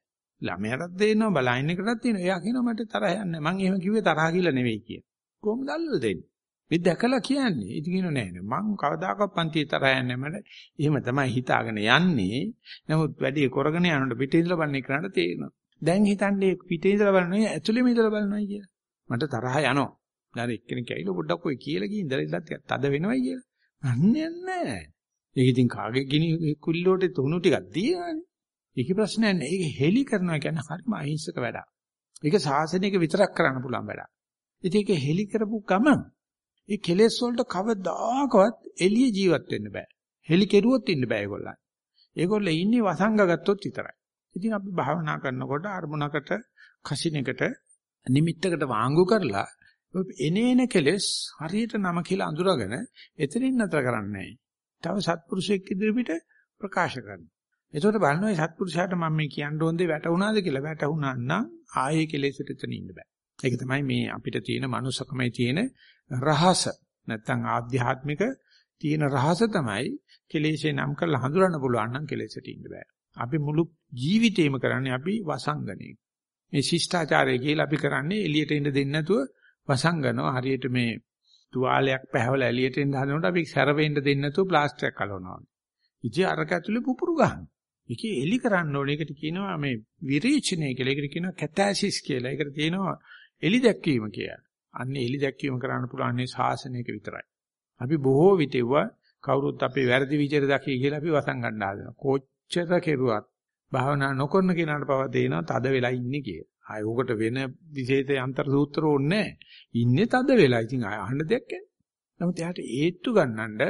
A: ළමයාටත් දෙන්නවා බලයින් එකටත් තියෙනවා. එයා කියනවා මට තරහ යන්නේ. මං එහෙම කිව්වේ තරහ කියලා නෙවෙයි කියලා. කොහොමද අල්ලලා දෙන්නේ? මේ දැකලා කියන්නේ. ඉතින් කියනවා නෑ නෑ මං කවදාකවත් පන්තියේ තරහ යන්නේ මට. එහෙම තමයි හිතාගෙන යන්නේ. නමුත් වැඩි කරගෙන යනකොට පිටින් ඉඳලා බලන්නේ කරන්න තේරෙනවා. දැන් හිතන්නේ පිටින් ඉඳලා බලන්නේ ඇතුළේම ඉඳලා බලනවායි කියලා. මට තරහ යනවා. ඊට එක්කෙනෙක් ඇවිල්ලා පොඩ්ඩක් ඔය කියලා ගිහින් ඉඳලා ඉඳලා තද වෙනවයි කියලා. අන්නේ නැහැ. ඒක ඉතින් කාගේ ගිනි කුල්ලෝට තුණු ටිකක් දීලානේ. ඒක ප්‍රශ්නයක් නෑ. ඒක හෙලි කරනවා කියන්නේ හරිම අහිංසක වැඩක්. ඒක සාසනික විතරක් කරන්න පුළුවන් වැඩක්. ඉතින් ඒක හෙලි කරපු ගමන් ඒ කෙලෙස් වලට කවදාකවත් එළිය ජීවත් වෙන්න බෑ. හෙලි කෙරුවොත් ඉන්න බෑ ඒගොල්ලන්. ඒගොල්ලෝ ඉන්නේ වසංග ගත්තොත් විතරයි. ඉතින් අපි භාවනා කරනකොට අරමුණකට කසිනකට නිමිත්තකට වාංගු කරලා එනේන කෙලෙස් හරියට නම කියලා අඳුරගෙන එතනින් නතර කරන්නේ තව සත්පුරුෂයෙක් ඉදිරියට ප්‍රකාශ කරනවා. එතකොට බලනවා මේ සත්පුරුෂයාට මම මේ කියන්න ඕන දේ වැටුණාද කියලා වැටුණා නම් ආයේ කෙලෙසට එතන ඉන්න බෑ. ඒක තමයි මේ අපිට තියෙන මනුස්සකමේ තියෙන රහස. නැත්තම් ආධ්‍යාත්මික තියෙන රහස තමයි කෙලෙසේ නම් කරලා හඳුනන්න පුළුවන් නම් කෙලෙසට ඉන්න බෑ. අපි මුළු ජීවිතේම කරන්නේ අපි වසංගනේ. මේ ශිෂ්ටාචාරය කියලා අපි කරන්නේ එළියට එන්න දෙන්නේ නැතුව වසංගනවා. හරියට මේ තුවාලයක් පැහැවලා එළියට එන්න හදනකොට අපි සැරවෙන්න දෙන්නේ නැතුව ප්ලාස්ටික් කලවනවා. ඉතින් අරක ඇතුලේ පුපුරු ගන්න. ඒකේ එලි කරන්න ඕනේ. ඒකට කියනවා මේ විරේචනය කියලා. ඒකට කියනවා කැතාසිස් කියලා. ඒකට තියෙනවා එලි දැක්වීම කියලා. අන්නේ එලි දැක්වීම කරන්න පුළුවන් මේ ශාසනයක විතරයි. අපි බොහෝ විටෙව කවුරුත් අපේ වැරදි විචාර දකී කියලා අපි වසන් ගන්න හදනවා. කොච්චර කෙරුවත් භාවනා නොකරන කෙනාට පව දෙනවා තද වෙලා ඉන්නේ කියලා. ආය උකට වෙන විශේෂ යන්ත්‍ර සූත්‍ර ඕනේ ඉන්නේ තද වෙලා. ඉතින් ආය අහන්න දෙයක් නැහැ. නමුත් එයාට ඒත්තු ගන්නඳ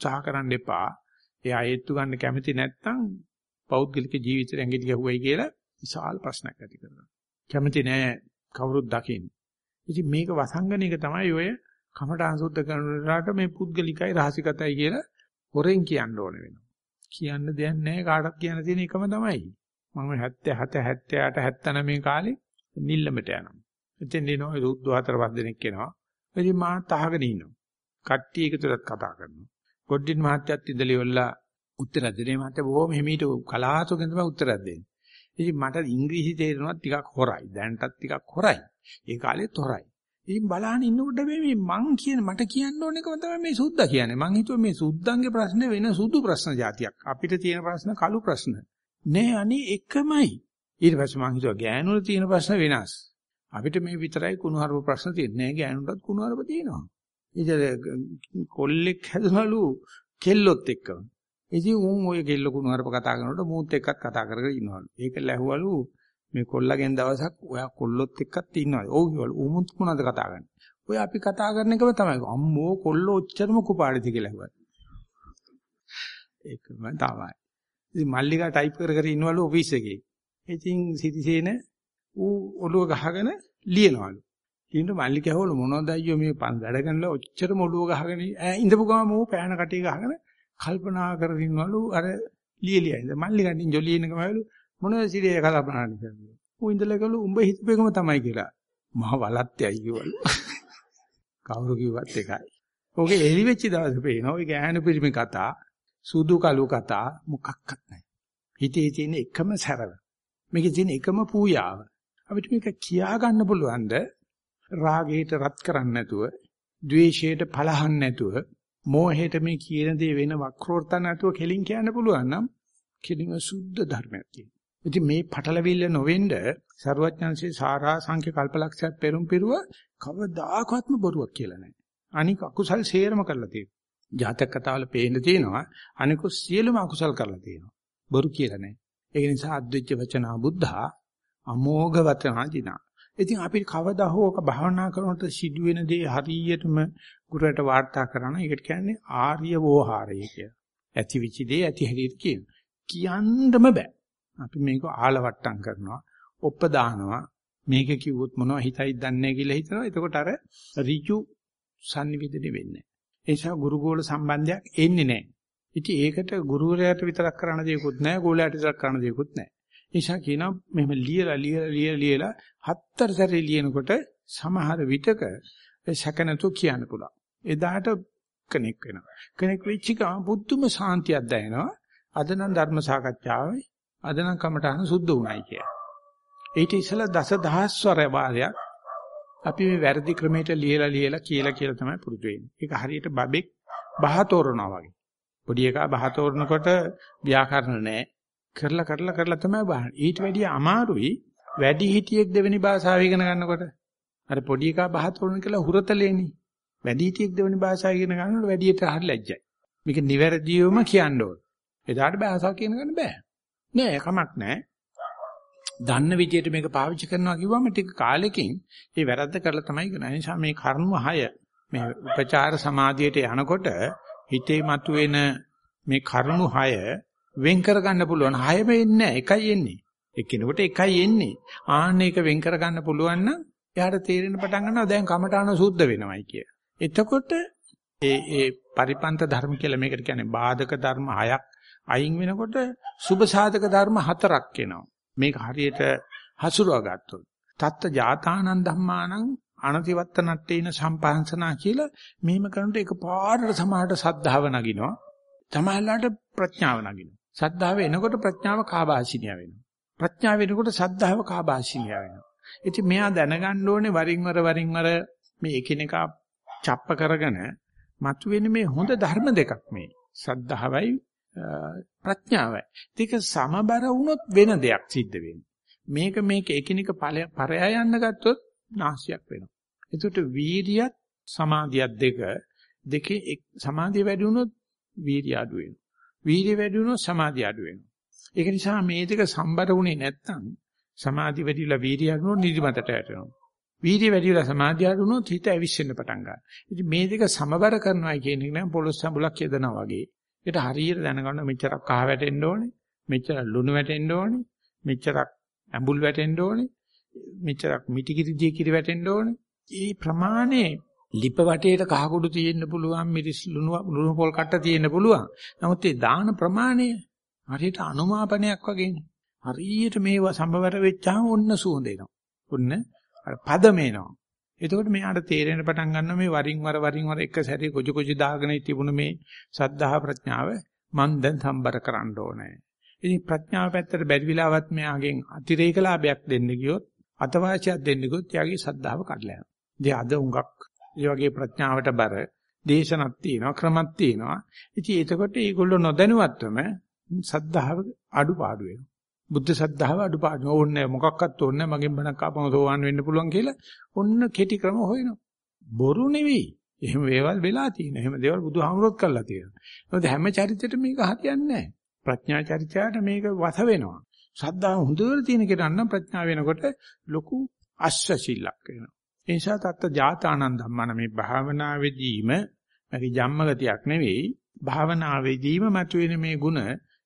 A: උත්සාහ කරන්න එපා. එයා ඒත්තු ගන්න කැමති නැත්නම් පෞද්ගලික ජීවිතේ ඇඟිලි ගහුවයි කියලා විශාල ප්‍රශ්නයක් ඇති කරනවා. කැමති නෑ කවුරුත් දකින්න. ඉතින් මේක වසංගන එක තමයි ඔය කමඨාන් සුද්ධ කරනලාට මේ පුද්ගලිකයි රහසිගතයි කියලා හොරෙන් කියන්න ඕන වෙනවා. කියන්න දෙයක් නැහැ කාටවත් කියන්න තියෙන එකම තමයි. මම 77 78 79 කාලේ නිල්ලමට යනවා. එතෙන් දිනෝ රුද්ද හතර පහ දෙනෙක් එනවා. ඉතින් මා තහගෙන ඉන්නවා. කට්ටිය එකතුලත් කතා කරනවා. ගොඩින් මහත්තයත් ඉඳලිවලා උත්තර දෙන්නේ මහත්තයා බොහොම හිමීට කලාතුරකින් තමයි උත්තරයක් දෙන්නේ. ඉතින් මට ඉංග්‍රීසි තේරෙනවා ටිකක් හොරයි. දැනටත් ටිකක් හොරයි. ඒ කාලෙත් හොරයි. ඉතින් බලහන් ඉන්නකොට මේ මං කියන මට කියන්න ඕන එකම තමයි මේ සුද්දා කියන්නේ. මං හිතුවා මේ සුද්දන්ගේ ප්‍රශ්නේ වෙන සුදු ප්‍රශ්න જાතියක්. අපිට තියෙන ප්‍රශ්න කළු ප්‍රශ්න. නෑ අනේ එකමයි. ඊට පස්සේ මං හිතුවා ගෑනුවල තියෙන ප්‍රශ්න වෙනස්. අපිට මේ විතරයි කුණුහරුප ප්‍රශ්න තියෙන්නේ. නෑ ගෑනුන්ටත් කුණුහරුප තියෙනවා. ඉතින් කොල්ලෙක් හැදුනලු කෙල්ලොත් එක්කම. ඉතින් උන් ওই කෙල්ල කුණුහරුප කතා කරනකොට මූත් එක්කත් කතා කරගෙන ඉන්නවලු. ඒක ලැහුවලු මේ කොල්ලගෙන් දවසක් ඔයා කොල්ලොත් එක්කත් ඉන්නවා. ඔව් කිව්වලු. උමුත් මොනවද කතා කරන්නේ? ඔය අපි කතා කරන එකම තමයි. අම්මෝ කොල්ලෝ ඔච්චරම කුපාඩිද කියලා ඇහුවා. ඒකම තමයි. ඉතින් මල්ලිකා ටයිප් කර කර ඉන්නවලු ඔෆිස් එකේ. ඉතින් සිටිසේන ඌ ඔළුව ගහගෙන ලියනවලු. ඊට මල්ලික ඇහවලු මොනවද අයියෝ මේ වැඩ කරනලා ඔච්චරම ඔළුව ගහගෙන ඉඳපු ගම මෝ පෑන කටිය ගහගෙන කල්පනා කරගෙන ඉන්නවලු අර ලියලියා ඉඳ මල්ලිකටින් ජොලියන ගමවලු මොනවද සිරිය කල්පනා කරන්නේ. ඌ ඉඳලා ගලු උඹ හිතපේකම තමයි කියලා. මහ වලත්තේ අයියෝවලු. කවුරු කිව්වත් එකයි. ඔගේ එලි වෙච්ච දවසේ පේනවා ඔය ගෑනු පිරිමි කතා, සුදු කළු කතා මොකක්වත් නැහැ. හිතේ තියෙන එකම සැරව. මේකේ තියෙන එකම පූජාව. අපිට මේක කියා ගන්න පුළුවන්ද? රාගයට රත් කරන්නේ නැතුව, ද්වේෂයට පලහන්න නැතුව, මෝහයට මේ කියන දේ වෙන වක්‍රෝර්ත නැතුව කෙලින් කියන්න පුළුවන් නම් කෙලිම සුද්ධ ධර්මයක් තියෙනවා. ඉතින් මේ පටලවිල්ල නොවෙන්න සරුවඥාන්සේ සාරා සංඛ්‍ය කල්පලක්ෂයක් පෙරම් පිරුව කවදාකවත්ම බොරුවක් කියලා නැහැ. අනික අකුසල් සේරම කරලා තියෙනවා. ජාතක කතාවල පේන්න තියෙනවා අනික සියලුම අකුසල් කරලා තියෙනවා. බොරු කියලා නැහැ. ඒක නිසා අද්විච්ච වචනා බුද්ධා අමෝඝ වචනා ජිනා. ඉතින් අපි කවදා හෝ ඔක භාවනා කරනකොට සිදුවෙන දේ හරියටම ගුරුවරට වාර්තා කරන එකට කියන්නේ ආර්ය වෝහාරය කියලා. ඇති විචි දේ ඇති හැටියට කියන. කියන්නම බෑ. අපි මේක ආලවට්ටම් කරනවා, ඔප්ප දානවා. මේක කිව්වොත් මොනව හිතයිද දන්නේ කියලා හිතනවා. එතකොට අර ඍජු sannivedana වෙන්නේ. ඒ නිසා ගුරුගෝල සම්බන්ධයක් එන්නේ නැහැ. ඉතින් ඒකට ගුරුවරයාට විතරක් කරන්න දෙයක්වත් නැහැ, ගෝලයාට විතරක් කරන්න දෙයක්වත් නැහැ. නිසා කියනවා මෙහෙම ලියලා ලියලා ලියලා ලියලා හතර සැරේ ලියනකොට සමහර විටක සැකනතු කියන්න පුළුවන්. එදාට කනෙක් වෙනවා. කනෙක් වෙච්ච ගමන් බුද්ධම සාන්තියක් දැනෙනවා. අද නම් ධර්ම සාකච්ඡාවේ අද නම් කමටහන සුද්ධ වුණයි කිය. ඊට ඉස්සෙල්ලා දසදහස්වර වාරයක් අපි මේ වැරදි ක්‍රමයට ලියලා ලියලා කියලා කියලා තමයි පුරුදු වෙන්නේ. ඒක හරියට බබෙක් බහ තෝරනවා වගේ. පොඩි එකා බහ තෝරනකොට ව්‍යාකරණ නැහැ. කරලා කරලා කරලා තමයි බහන්නේ. ඊට වැඩිය අමාරුයි වැඩි හිටියෙක් දෙවෙනි භාෂාව ඉගෙන ගන්නකොට. අර පොඩි එකා බහ තෝරන කියලා හුරතලේනේ. වැඩි හිටියෙක් දෙවෙනි භාෂාව ඉගෙන ගන්නකොට වැඩියට හරි ලැජ්ජයි. මේක නිවැරදිවම කියන්න ඕන. එදාට භාෂාව කියන ගන්න බෑ. නෑ කමක් නෑ. දන්න විදියට මේක පාවිච්චි කරනවා කිව්වම ටික කාලෙකින් ඒ වැරද්ද කරලා තමයි කරන්නේ. ඒ නිසා මේ කර්ම 6 මේ උපචාර සමාධියට යනකොට හිතේ මතුවෙන මේ කරුණු 6 වෙන් කර ගන්න පුළුවන්. 6 වෙන්නේ නැහැ. එකයි එන්නේ. එක්කිනෙකුට එකයි එන්නේ. ආන්න එක වෙන් කර ගන්න පුළුවන් නම් එයාට තේරෙන්න පටන් ගන්නවා දැන් කමඨාන සුද්ධ වෙනවයි කිය. එතකොට ඒ ඒ පරිපන්ත ධර්ම කියලා මේකට කියන්නේ බාධක ධර්ම 6ක් අයින් වෙනකොට සුභ සාධක ධර්ම හතරක් එනවා. මේක හරියට හසුරුවා ගත්තොත්. තත්ත ජාතානන් ධම්මානං අනතිවත්ත නට්ටේන සම්පහන්සනා කියලා මෙහෙම කරනකොට එකපාරට සමාහට සද්ධාව නගිනවා. තමයිලාට ප්‍රඥාව නගිනවා. සද්ධාව එනකොට ප්‍රඥාව කාබාසිනිය වෙනවා. ප්‍රඥාව වෙනකොට සද්ධාව කාබාසිනිය වෙනවා. ඉතින් මෙයා දැනගන්න ඕනේ වරින් වර වරින් වර මේ එකිනෙකා ڇප්ප කරගෙන මතුවෙන මේ හොඳ ධර්ම දෙකක් මේ. සද්ධාවයි ප්‍රඥාවයි. ඒක සමබර වුණොත් වෙන දෙයක් සිද්ධ වෙන්නේ. මේක මේක එකිනෙක පරයා යන්න ගත්තොත් නාශයක් වෙනවා. ඒකට වීරියත් සමාධියත් දෙක දෙකේ සමාධිය වැඩි වුණොත් වීරිය අඩු වෙනවා. වීරිය වැඩි වුණොත් සමාධිය අඩු වෙනවා. ඒක නිසා මේ දෙක සම්බර වුණේ නැත්නම් සමාධි වැඩිලා වීරිය අඩු වුණොත් නිදිමතට වැටෙනවා. වීර්ය වැඩි වෙලා සමාධිය අඩු වුණොත් හිත ඇවිස්සෙන්න පටන් ගන්නවා. ඉතින් මේ දෙක සමබර කරනවා කියන එක නම් පොළොස් සම්බුලක් යදනවා වගේ. ඒකට හරියට දැනගන්න මෙච්චරක් කහ වැටෙන්න ඕනේ. මෙච්චර ලුණු වැටෙන්න ඕනේ. මෙච්චරක් ඇඹුල් වැටෙන්න ඕනේ. මෙච්චරක් මිටි කිරි දී කිරි වැටෙන්න ඕනේ. ඒ ප්‍රමාණය ලිප වටේට කහකුඩු තියෙන්න පුළුවන් මිරිස් ලුණු ලුණු පොල් කට්ට තියෙන්න පුළුවන්. නමුත් ඒ දාන ප්‍රමාණය හරියට අනුමාපනයක් වගේනේ. හරියට මේව සම්බවර වෙච්චාම ඔන්න සුවඳ එනවා. ඔන්න අර පදම එනවා. එතකොට මෙයාට තේරෙන්න පටන් ගන්නවා මේ වරින් වර වරින් වර එක සැරේ කොජු කොජු දාගෙන තිබුණ මේ සද්ධා ප්‍රඥාව මන් දැන් සම්බර කරන්න ඕනේ. ඉතින් ප්‍රඥාව පැත්තට බැරි විලාවත් මෙයාගෙන් අතිරේක ලාභයක් දෙන්න ගියොත් අතවාසියක් දෙන්න ගියොත් එයාගේ සද්ධාව කඩලා යනවා. ඉතින් අද උඟක් ඒ වගේ ප්‍රඥාවට බර දේශනක් තියෙනවා ක්‍රමක් තියෙනවා. ඉතින් එතකොට මේගොල්ලෝ නොදැනුවත්වම සද්ධාව අඩුපාඩු වෙනවා. බුද්ධ සද්ධාව අඩුපාඩු ඕනේ මොකක්වත් ඕනේ මගෙන් බණක් ආපම සෝවන් වෙන්න පුළුවන් කියලා ඔන්න කෙටි ක්‍රම හොයනවා. බොරු නෙවෙයි. එහෙම වේවල් වෙලා තියෙන. එහෙම දේවල් බුදුහාමුදුරුවෝත් කරලා තියෙනවා. මොකද හැම චරිතෙට මේක හරියන්නේ නැහැ. ප්‍රඥා චරිතයට මේක වස වෙනවා. ශ්‍රද්ධාව හොඳට තියෙන කෙනා නම් ප්‍රඥාව වෙනකොට ලොකු අශ්වශීලක් වෙනවා. ඒ නිසා තත්ත ජාතානන් ධම්මන මේ භාවනාවේදීම මේක ජම්මගතියක් නෙවෙයි භාවනාවේදීම මතුවෙන මේ ಗುಣ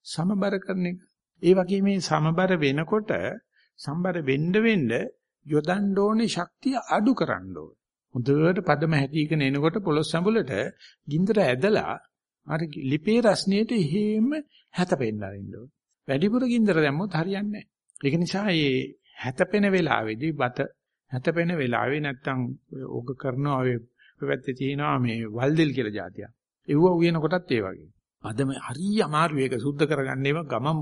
A: සමබර කරන එක. ඒ වගේ මේ සමබර වෙනකොට සම්බර වෙන්න වෙන්න යොදන්න ඕනේ ශක්තිය අඩු කරන්න ඕනේ. හොඳට පදම හැදීගෙන එනකොට පොළොස් සම්බුලට ගින්දර ඇදලා අර ලිපේ රස්නියට එහෙම හැතපෙන්න අරින්න ඕනේ. වැඩිපුර ගින්දර දැම්මොත් හරියන්නේ නැහැ. ඒක නිසා මේ හැතපෙන වෙලාවේදී බත හැතපෙන වෙලාවේ නැත්තම් ඕක කරනවා ඔය පැත්තේ තියෙනවා මේ වල්දෙල් කියලා જાතියක්. ඒව උයන කොටත් ඒ වගේ. අද මේ හරිය අමාරු ඒක සුද්ධ කරගන්න ඒවා ගමම්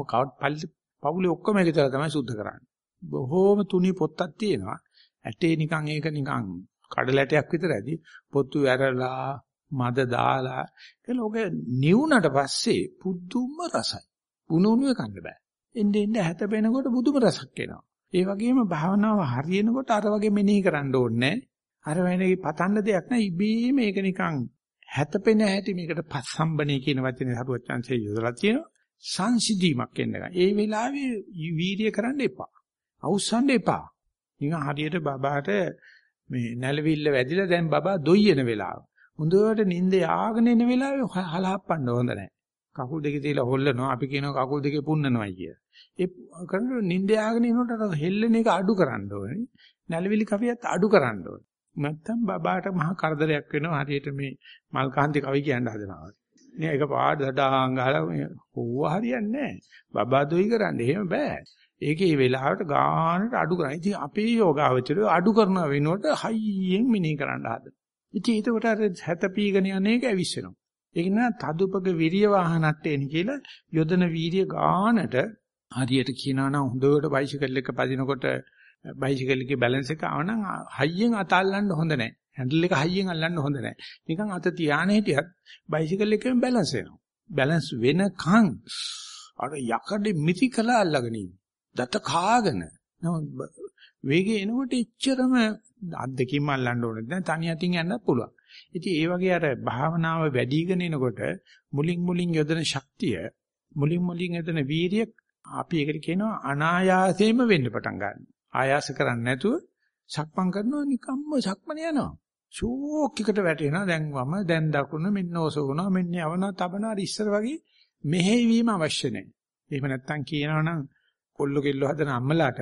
A: පවුලේ ඔක්කොම එක විතර තමයි සුද්ධ කරන්නේ. බොහෝම තුනි පොත්තක් තියෙනවා. ඇටේ නිකන් ඒක නිකන් කඩල ඇටයක් විතර ඇති. පොත්තු ඇරලා මද දාලා ඒක ලෝක නිවුනට පස්සේ පුදුම රසයි. උණුණුවේ කන්න බෑ. එන්නේ එන්නේ හැතපෙනකොට බුදුම රසක් එනවා. ඒ වගේම භාවනාව හරියනකොට අර වගේ මෙනෙහි කරන්න ඕනේ අර වෙනේ පතන්න දෙයක් නෑ ඉබේම මේක නිකන් හැතපෙන හැටි මේකට පස්සම්බනේ කියන වචනේ හරුවත් chance යොදලා තියෙනවා සංසිධීමක් එන්න ගන්න. ඒ වෙලාවේ වීර්ය කරන්න එපා. අවුස්සන්න එපා. නිකන් හරියට බබාට මේ නැලවිල්ල වැදිලා දැන් බබා දොයියන වෙලාව. හොඳට නිින්ද යාගෙන එන වෙලාවේ හලහප්පන්න හොඳ නැහැ. කකුල් දෙකේ තියලා හොල්ලනවා අපි කියනවා කකුල් දෙකේ පුන්නනවායි කිය. ඒ කරන නිින්ද යාගෙන ඉනකොට හෙල්ලෙන එක අඩු කරන්න ඕනේ. නැලවිලි කවියත් අඩු කරන්න ඕනේ. නැත්තම් බබාට මහා කරදරයක් වෙනවා හරියට මේ මල් කාන්ති කවි කියන්න හදනවා. නේ ඒක පාඩ දඩාන් ගහලා හොව්ව හරියන්නේ නැහැ. බබා දොයි කරන්නේ එහෙම බෑ. ඒකේ මේ වෙලාවට ගානට අඩු කරා. ඉතින් අපේ යෝගාවචරය අඩු කරන වෙනුවට හයියෙන් මිනී කරන්න හදනවා. ඉතින් ඒකට අර හැතපීගෙන යන්නේක ඇවිස්සෙනවා. ඒක නා තදුපක විරිය වාහනත් එන කියලා යොදන වීර්ය ගානට හරියට කියනවා නම් හොඳට බයිසිකල් එක පදිනකොට බයිසිකල් එකේ බැලන්ස් එක ආවනම් හයියෙන් අත අල්ලන්න හොඳ නැහැ. හැන්ඩල් එක හයියෙන් අල්ලන්න හොඳ නැහැ. නිකන් අත තියාන හිටියත් බයිසිකල් එකෙන් බැලන්ස් වෙනවා. බැලන්ස් වෙනකන් අර යකඩ මිතිකලා අල්ලගෙන ඉන්නේ. දත කාගෙන. වේගය එනකොට එච්චරම අත් දෙකින්ම අල්ලන්න ඕනේ නැහැ. තනි අතින් යන්නත් පුළුවන්. ඉතින් ඒ වගේ අර භාවනාව වැඩිගෙන එනකොට මුලින් මුලින් යොදන ශක්තිය මුලින් මුලින් යොදන වීරිය අපි ඒකට කියනවා අනායාසයෙන්ම වෙන්න පටන් ගන්නවා. ආයාස කරන්නේ නැතුව සක්මන් කරනවා නිකම්ම සක්මන යනවා. ෂෝක් එකට වැටෙනවා දැන් වම දැන් දකුණ මෙන්න ඔසවනවා මෙන්න යවනවා තබනවා ඉස්සර වගේ මෙහෙවීම අවශ්‍ය නැහැ. එහෙම නැත්තම් කියනවනම් කොල්ල කෙල්ල හදන අම්මලාට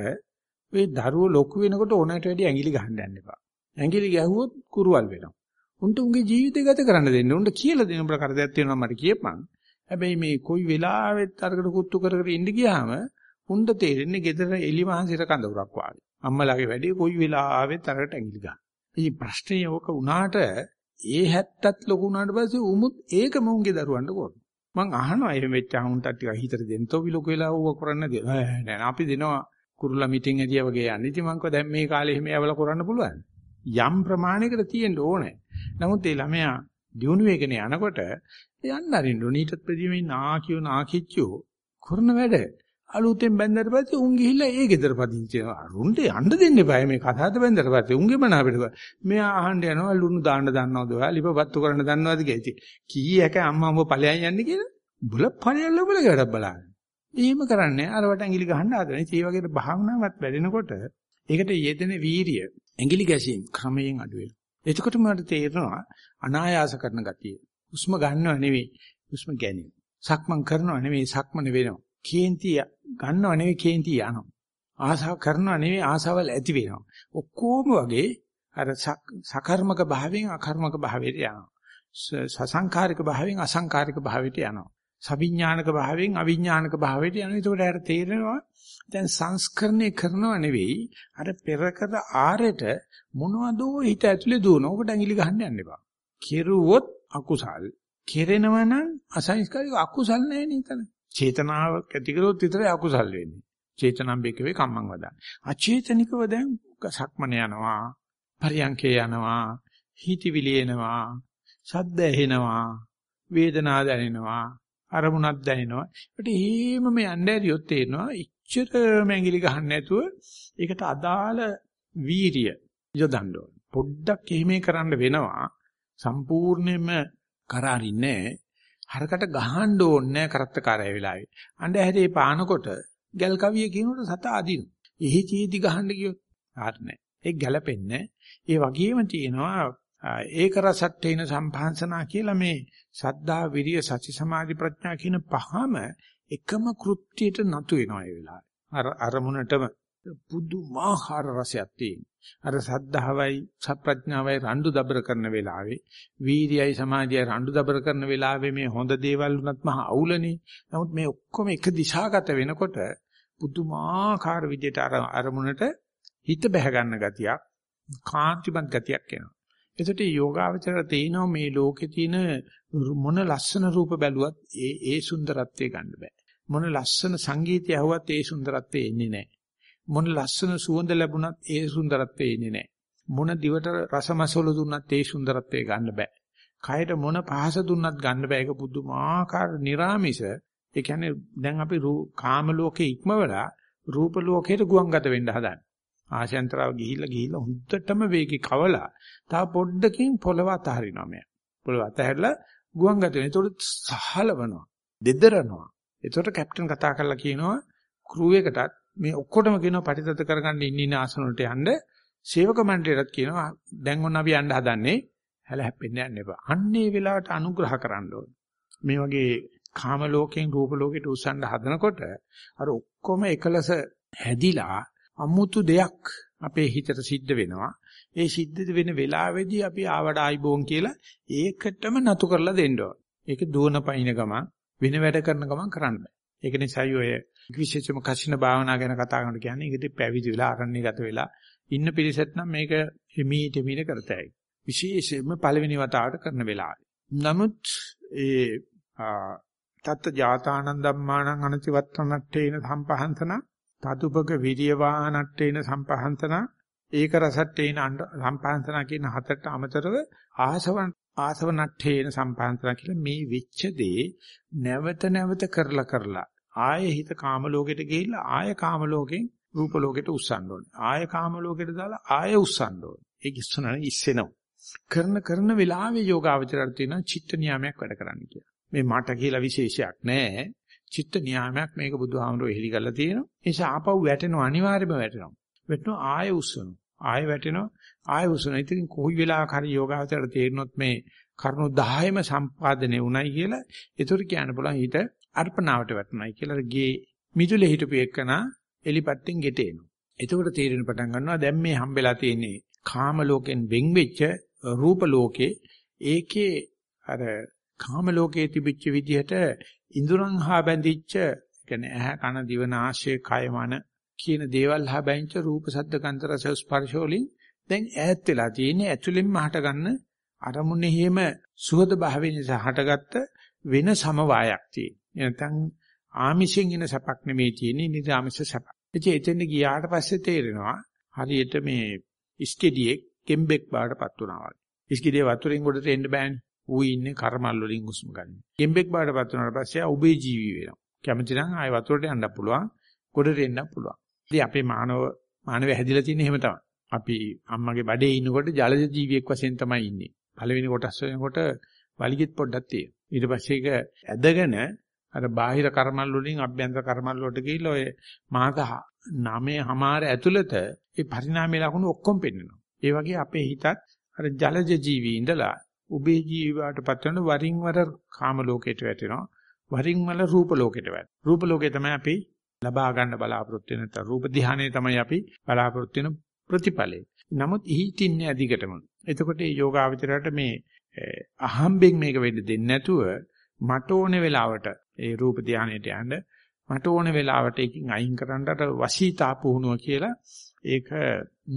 A: ඔය දරුවෝ ලොකු වෙනකොට ඕනෑමට වැඩි ඇඟිලි ගහන්න යන්න එපා. ඇඟිලි ගැහුවොත් කුරුවල් වෙනවා. උන්ට උන්ගේ ජීවිතය ගත කරන්න දෙන්න. උන්ට කියලා දෙන්න උඹලා කරදයක් තියෙනවා මට කියපන්. හැබැයි මේ කොයි වෙලාවෙත් අරකට කුත්තු කර කර ඉඳ ගියාම උන්ට තේරෙන්නේ gedara එලි මහන්සිර කඳවුරක් වාගේ. අම්මලාගේ වැඩේ කොයි වෙලාවෙත් අරකට ඇඟිලි ගන්න. ඉතින් ප්‍රශ්නේ ඕක වුණාට ඒ හැත්තත් ලොකු වුණාට පස්සේ උමුත් ඒකම උන්ගේ දරුවන්ට කරනවා. මං අහනවා එහෙම වෙච්චා උන්ට ටික හිතට දෙන්න. තෝ විලෝක වෙලා ඌව කරන්න දෙ. නෑ නෑ අපි දෙනවා කුරුල්ලා මිටින් ඇදියා වගේ යන්නේ. ඉතින් මං කිව්වා දැන් මේ කාලේ එහෙම යවලා කරන්න පුළුවන්. යම් ප්‍රමාණයකට තියෙන්න ඕනේ. නමුත් ඒ ළමයා දියුණු වෙගෙන යනකොට යන්න අරින්න ඕනේ. ඊටත් ප්‍රතිමේ නාකියෝ නාකිච්චෝ කරන වැඩ අලුතෙන් බැන්දට පස්සේ උන් ගිහිල්ලා ඒ ගෙදර පදිංචි වෙනවා. අරුන්ට යන්න දෙන්න එපා. මේ කතාවට බැන්දට පස්සේ උන්ගේ මන අපිට. මෙයා අහන්න යනවා ලුණු දාන්න දන්නවද ඔයා? ලිපපත්තු කරන්න දන්නවද කියලා. කීයක අම්මා අම්ම ඵලයන් යන්නේ කියලා. බුල ඵලයන් ලබල ගැඩක් බලන්න. එහෙම කරන්නේ අරවට ඇඟිලි ගහන්න හදන. ඒ වගේ භාවනාවක් වැඩෙනකොට ඒකට යෙදෙන වීරිය, ඇඟිලි ගැසීම් ක්‍රමයෙන් අඩු වෙනවා. එතකොට මට තේරෙනවා අනායාස කරන ගතිය. හුස්ම ගන්නව නෙවෙයි, හුස්ම ගැනීම. සක්මන් කරනව නෙවෙයි, සක්මන වෙනවා. කේන්ති ගන්නව නෙවෙයි, කේන්ති යනවා. ආසාව කරනව නෙවෙයි, ආසාවල් ඇති වෙනවා. ඔක්කොම වගේ අර සකර්මක භාවයෙන් අකර්මක භාවයට යනවා. සසංකාරික භාවයෙන් අසංකාරික භාවයට යනවා. සවිඥානික භාවයෙන් අවිඥානික භාවයට යනවා. ඒකට අර තේරෙනවා දැන් සංස්කරණය කරනව නෙවෙයි අර පෙරකද ආරෙට මොනවදෝ හිත ඇතුලේ දුවන. ඔකට ඇඟිලි ගහන්න යන්න එපා. කෙරුවොත් අකුසල්. කෙරෙනවා නම් අසංස්කාරික අකුසල් නැහැ නේතන. චේතනාවක් ඇති කරොත් විතරයි අකුසල් වෙන්නේ. චේතනම් බේකවේ කම්මං වදා. අචේතනිකව දැන් සක්මන යනවා. පරියංකේ යනවා. හිතවිලි එනවා. ශබ්ද ඇහෙනවා. වේදනා දැනෙනවා. අරමුණක් දැනෙනවා. ඒකට හේමම යන්න ඇරියොත් තේරෙනවා ඉච්ඡර මැඟිලි ගහන්න නැතුව ඒකට අදාළ වීරිය යොදන්න ඕන. පොඩ්ඩක් එහෙම කරන්න වෙනවා. සම්පූර්ණයෙන්ම කරාරින්නේ හරකට ගහන්න ඕනේ කරත්තකාරය වෙලාවේ. අඬ හැදේ පානකොට ගල් කවිය කියනකොට සත අදිනු. එහි චීදි ගහන්න කියොත් ආරනේ. ඒක ගැලපෙන්නේ. ඒ වගේම තියෙනවා ඒක රසට්ඨේන සම්භාන්සනා කියලා මේ සද්ධා විරිය සති සමාධි ප්‍රඥා කියන පහම එකම කෘත්‍යයට නතු වෙනවා ඒ වෙලාවේ. අර අරමුණටම පුදුමාකාර රසයක් තියෙන. අර සද්ධාවයි සප්‍රඥාවයි රණ්ඩු දබර කරන වෙලාවේ වීර්යයි සමාධියයි රණ්ඩු දබර කරන වෙලාවේ මේ හොඳ දේවල් උනත් මහ අවුලනේ. නමුත් මේ ඔක්කොම එක දිශාගත වෙනකොට පුදුමාකාර විදිහට අර අරමුණට හිත බැහැ ගන්න ගතියක් කාන්තිමත් ගතියක් එනවා. එතකොට යෝගාවචර තේිනවා මේ ලෝකේ තියෙන මොන ලස්සන රූප බැලුවත් ඒ ඒ සුන්දරත්වය ගන්න බෑ. මොන ලස්සන සංගීතය ඇහුවත් ඒ සුන්දරත්වය එන්නේ නැහැ. මොන ලස්සන සුවඳ ලැබුණත් ඒ සුන්දරත්වය එන්නේ නැහැ. මොන දිවට රසමසවල දුන්නත් ඒ සුන්දරත්වය ගන්න බෑ. කයට මොන පහස දුන්නත් ගන්න බෑ. ඒක පුදුමාකාර නිර්ාමිෂ. ඒ කියන්නේ දැන් අපි කාම ලෝකේ ඉක්මවලා රූප ලෝකයට ගුවන්ගත වෙන්න හදන්නේ. ආශයන්තරව ගිහිල්ලා ගිහිල්ලා හුද්දටම වේගي කවලා තව පොඩ්ඩකින් පොළව අතහරිනවා මම. පොළව අතහැරලා ගුවන්ගත වෙනවා. ඒතකොට සහලවනවා. දෙදරනවා. ඒතකොට කැප්ටන් කතා කරලා කියනවා ක්‍රූ එකටත් මේ ඔක්කොටම කියනවා පරිතත කරගන්න ඉන්න ඉන්න ආසන වලට යන්න සේවක මණ්ඩලයටත් කියනවා දැන් ඔන්න අපි යන්න හදන්නේ හැල හැප්පෙන්න යන්න එපා. අන්නේ වෙලාවට අනුග්‍රහ කරන්න ඕනේ. මේ වගේ කාම ලෝකෙන් රූප ලෝකෙට උස්සන්න හදනකොට අර ඔක්කොම එකලස හැදිලා අමුතු දෙයක් අපේ හිතට සිද්ධ වෙනවා. ඒ සිද්ධ වෙන වෙලාවේදී අපි ආවඩ ආයිබෝන් කියලා ඒකටම නතු කරලා දෙන්න ඕන. ඒක දුවන පයින් ගමන් වෙන වැඩ කරන ගමන් කරන්න බෑ. ඒක නිසායි ඔය විශේෂම කසින භාවනා ගැන කතා කරනකොට කියන්නේ ඒකදී පැවිදි වෙලා අරණ්‍යගත වෙලා ඉන්න පිරිසත් නම් මේක හිමීට හිමීට කරතයි. විශේෂයෙන්ම පළවෙනි වතාවට කරන වෙලාවේ. නමුත් ඒ තත්ත ජාතානන් ධම්මානං අනතිවත්තනට්ඨේන සම්පහන්සන තදුපක විරියවානට්ඨේන සම්පහන්සන ඒක රසට්ඨේන සම්පහන්සන කියන හතරට අමතරව ආසවන් ආසවනට්ඨේන සම්පහන්සන කියලා මේ වෙච්ච දේ නැවත නැවත කරලා කරලා ආයෙ හිත කාම ලෝකෙට ගිහිල්ලා ආයෙ කාම ලෝකෙන් රූප ලෝකෙට උස්සන්න ඕනේ. ආයෙ කාම ලෝකෙට දාලා ආයෙ උස්සන්න ඕනේ. ඒක ඉස්සනනේ ඉස්සෙනවා. කරන කරන වෙලාවේ යෝගාවචරයට තියෙන චිත්ත නියාමයක් වැඩ කරන්න කියලා. මේ මට කියලා විශේෂයක් නැහැ. චිත්ත නියාමයක් මේක බුදුහාමුදුරුවෝ එහිලි කරලා තියෙනවා. ඒ නිසා ආපහු වැටෙනවා අනිවාර්යයෙන්ම වැටෙනවා. වැටෙනවා ආයෙ උස්සනවා. ආයෙ වැටෙනවා ආයෙ උස්සනවා. ඉතින් කොයි වෙලාවක හරි යෝගාවචරයට තේරෙනොත් මේ කරුණු 10ම සම්පාදනය වුණයි කියලා ඒතර කියන්න පුළුවන් හිත අර්පණාවට වැටුණයි කියලා ගේ මිදුලේ හිටපු එකනා එලිපත්තෙන් ගෙට එනවා. එතකොට තේරෙන පටන් ගන්නවා දැන් මේ හම්බෙලා තියෙන්නේ කාම ලෝකෙන් වෙන් වෙච්ච රූප ලෝකේ ඒකේ අර කාම ලෝකයේ තිබිච්ච විදිහට ඉඳුරන් හා බැඳිච්ච කියන්නේ ඇහ කන දිව නාසය කය මන කියන දේවල් හා බැඳිච්ච රූප ශබ්ද ගන්ධ රස ස්පර්ශ වලින් දැන් ඈත් වෙලා තියෙන්නේ ඇතුළෙන්ම හටගන්න අරමුණෙහිම සුහද භාවයෙන් හටගත්ත වෙන සමவாயක් තියෙන. නැත්නම් ආමිෂෙන් එන සැපක් නෙමෙයි තියෙන්නේ නිර්ආමිෂ සැප. ඉතින් එතෙන් ගියාට පස්සේ තේරෙනවා හරියට මේ ඉස්කෙඩියෙක් කෙම්බෙක් බාටපත් වුණා වගේ. ඉස්කෙඩිය වතුරෙන් ගොඩට එන්න බෑනේ. ඌ ඉන්නේ කර්මල් වලින් හුස්ම ගන්න. කෙම්බෙක් බාටපත් වුණාට පස්සේ උබේ ජීවි වෙනවා. කැමති නම් ආයෙ වතුරට යන්න පුළුවන්. ගොඩට එන්න පුළුවන්. ඉතින් අපේ මානව මානවය හැදිලා තියෙන්නේ එහෙම තමයි. අපි අම්මගේ බඩේ ඉන්නකොට ජලජ ජීවියෙක් වශයෙන් තමයි ඉන්නේ. පළවෙනි කොටස් වෙනකොට වලිගෙත් පොඩ්ඩක් තියෙනවා. ඊට පස්සේ ඒක ඇදගෙන අර බාහිර කර්මල් වලින් අභ්‍යන්තර කර්මල් වලට ගිහිල්ලා ඔය මාස 9 හමාර ඇතුළත ඒ පරිණාමයේ ලකුණු ඔක්කොම පෙන්වනවා. ඒ වගේ අපේ හිතත් අර ජලජ ජීවී ඉඳලා උබේ ජීවයටපත් වෙන වරින් වර කාම ලෝකයට වැටෙනවා. වරින් වර රූප ලෝකයට වැටෙනවා. රූප ලෝකේ තමයි අපි ලබා ගන්න බලාපොරොත්තු වෙන නැත්නම් රූප ධානයේ තමයි අපි බලාපොරොත්තු වෙන ප්‍රතිඵලය. නමුත් ඉහිටින්නේ අධිකටම. එතකොට මේ යෝගාවචරයට මේ අහම්බෙන් මේක වෙන්න දෙන්නේ නැතුව මට ඕන වෙලාවට ඒ රූප ධානයට යන්න මට ඕන වෙලාවට එකකින් අයින් කරන්නට වශීතා පුහුණුව කියලා ඒක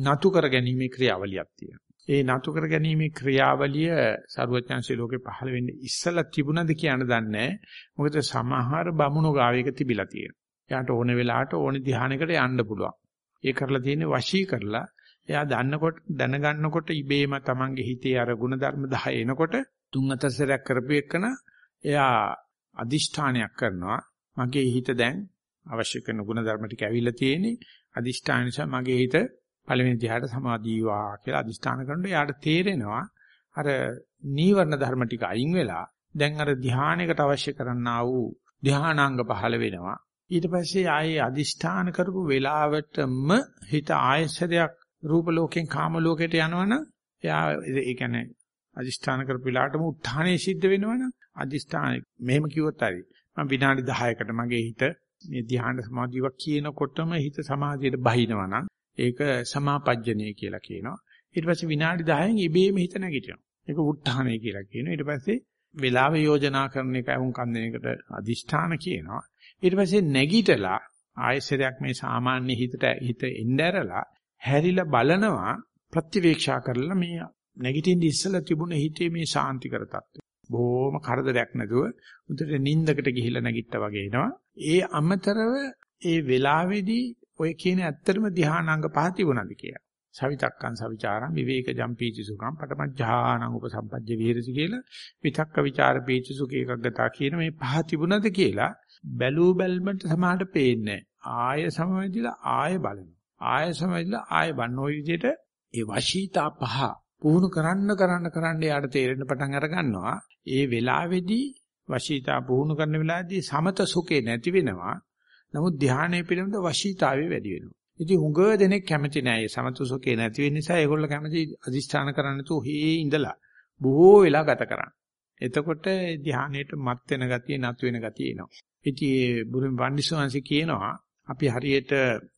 A: නතු කර ගැනීමේ ක්‍රියාවලියක් තියෙනවා. ඒ නතු කර ගැනීමේ ක්‍රියාවලිය ਸਰුවචාන්සේ ලෝකේ පහළ වෙන්නේ ඉස්සලා තිබුණද කියන දන්නේ මොකද සමහර බමුණු ගාවයක තිබිලා තියෙනවා. එයාට ඕන වෙලාවට ඕන ධානයකට යන්න පුළුවන්. ඒ කරලා තියෙන්නේ වශී කරලා එයා දන්නකොට දැනගන්නකොට ඉබේම තමන්ගේ හිතේ අර ಗುಣධර්ම 10 එනකොට තුන් හතරක් කරපු එකන එයා අදිෂ්ඨානයක් කරනවා මගේ හිත දැන් අවශ්‍ය කරන ಗುಣධර්ම ටික ඇවිල්ලා තියෙන්නේ අදිෂ්ඨාන නිසා මගේ හිත පළවෙනි ධ්‍යානට සමාදීවා කියලා අදිෂ්ඨාන කරනකොට යාට තේරෙනවා අර නීවරණ ධර්ම ටික අයින් වෙලා දැන් අර ධ්‍යානයකට අවශ්‍ය කරන්නා වූ ධ්‍යානාංග පහළ වෙනවා. ඊට පස්සේ ආයේ අදිෂ්ඨාන කරපු වෙලාවටම හිත ආයසරයක් රූප ලෝකෙන් කාම ලෝකයට යනවනම් එයා ඒ කියන්නේ අදිෂ්ඨාන කරපු වෙලාවටම උත්හානයේ සිද්ධ වෙනවනම් අදිෂ්ඨාන මෙහෙම කිව්වොත් හරි මම විනාඩි 10කට මගේ හිත මේ ධ්‍යාන සමාධියක් කියනකොටම හිත සමාධියට බහිනවනම් ඒක සමාපජ්ජනය කියලා කියනවා. ඊට පස්සේ විනාඩි 10න් ඉබේම හිත නැගිටිනවා. ඒක උත්හානය කියලා කියනවා. ඊට පස්සේ වේලාව යෝජනා කරන එක වුන් කන්දනයකට අදිෂ්ඨාන කියනවා. ඊට පස්සේ නැගිටලා ආයසරයක් මේ සාමාන්‍ය හිතට හිත එnderලා හැරිලා බලනවා ප්‍රතිවේක්ෂා කරලා මේ නැගිටින්න ඉස්සලා තිබුණ හිතේ මේ සාන්තිකර තත්ත්වය. බොහොම කරදරයක් නැතුව උදේට නිින්දකට ගිහිල්ලා නැගිට්ටා වගේ එනවා. ඒ අමතරව ඒ වෙලාවේදී ඔය කියන ඇත්තටම ධානාංග පහ තිබුණාද කියලා. සවිතක්කං සවිචාරං විවේක ජම්පීචි සුඛං පටමජ්ජානං උපසම්පජ්ජ විහෙරති කියලා විතක්ක ਵਿਚාර පීචි සුඛ ඒකග්ගතා කියන මේ පහ තිබුණාද කියලා බැලූ බැල්මට සමාහට පේන්නේ ආය සමවැදිලා ආය බලනවා. ආය සමවැදිලා ආය බලන ඔය විදිහට ඒ වශීතා පහ පුහුණු කරන්න කරන්න කරන්න යාට තේරෙන පටන් අර ගන්නවා. ඒ වෙලාවේදී වශීතා පුහුණු කරන වෙලාවේදී සමත සුඛේ නැති වෙනවා. නමුත් ධානයේ පිළිබඳ වශීතාවය වැඩි වෙනවා. ඉතින් හුඟ දෙනෙක් කැමති නෑ මේ සමතුසකේ නැති වෙන නිසා ඒගොල්ලෝ කැමති අදිෂ්ඨාන කරන්න තු හේ ඉඳලා බොහෝ වෙලා ගත කරන්න. එතකොට ධානයේට මත් වෙන ගතිය නතු වෙන ගතිය එනවා. ඉතින් ඒ බුරුම වන්දිසෝන්සි කියනවා අපි හරියට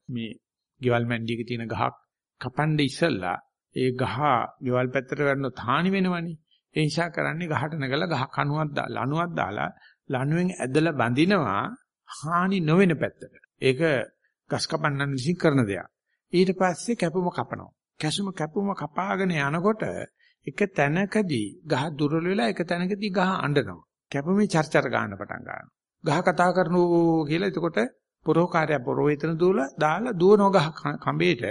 A: මේ ගෙවල් මැන්ඩියක තියෙන ගහක් කපන්න ඉස්සෙල්ලා ඒ ගහ ගෙවල් පැත්තට වැටෙනොත් හානි වෙනවනේ. ඒ නිසා කරන්නේ ගහට නැගලා ගහ කණුවක් දාලා ලණුවක් දාලා ලණුවෙන් ඇදලා බඳිනවා හානි නොවන පැත්තට. ඒක ගස් කපන්නන් විසින් කරන දෙයක්. ඊට පස්සේ කැපුම කපනවා. කැසුම කැපුම කපාගෙන යනකොට එක තැනකදී ගහ දුර්වල වෙලා එක තැනකදී ගහ අඬනවා. කැපුමේ චර්චර ගන්න පටන් ගන්නවා. ගහ කතා කරනෝ කියලා එතකොට පොරෝකාරය පොරෝහිතන දුවලා දාලා දුවනෝ ගහ කඹේට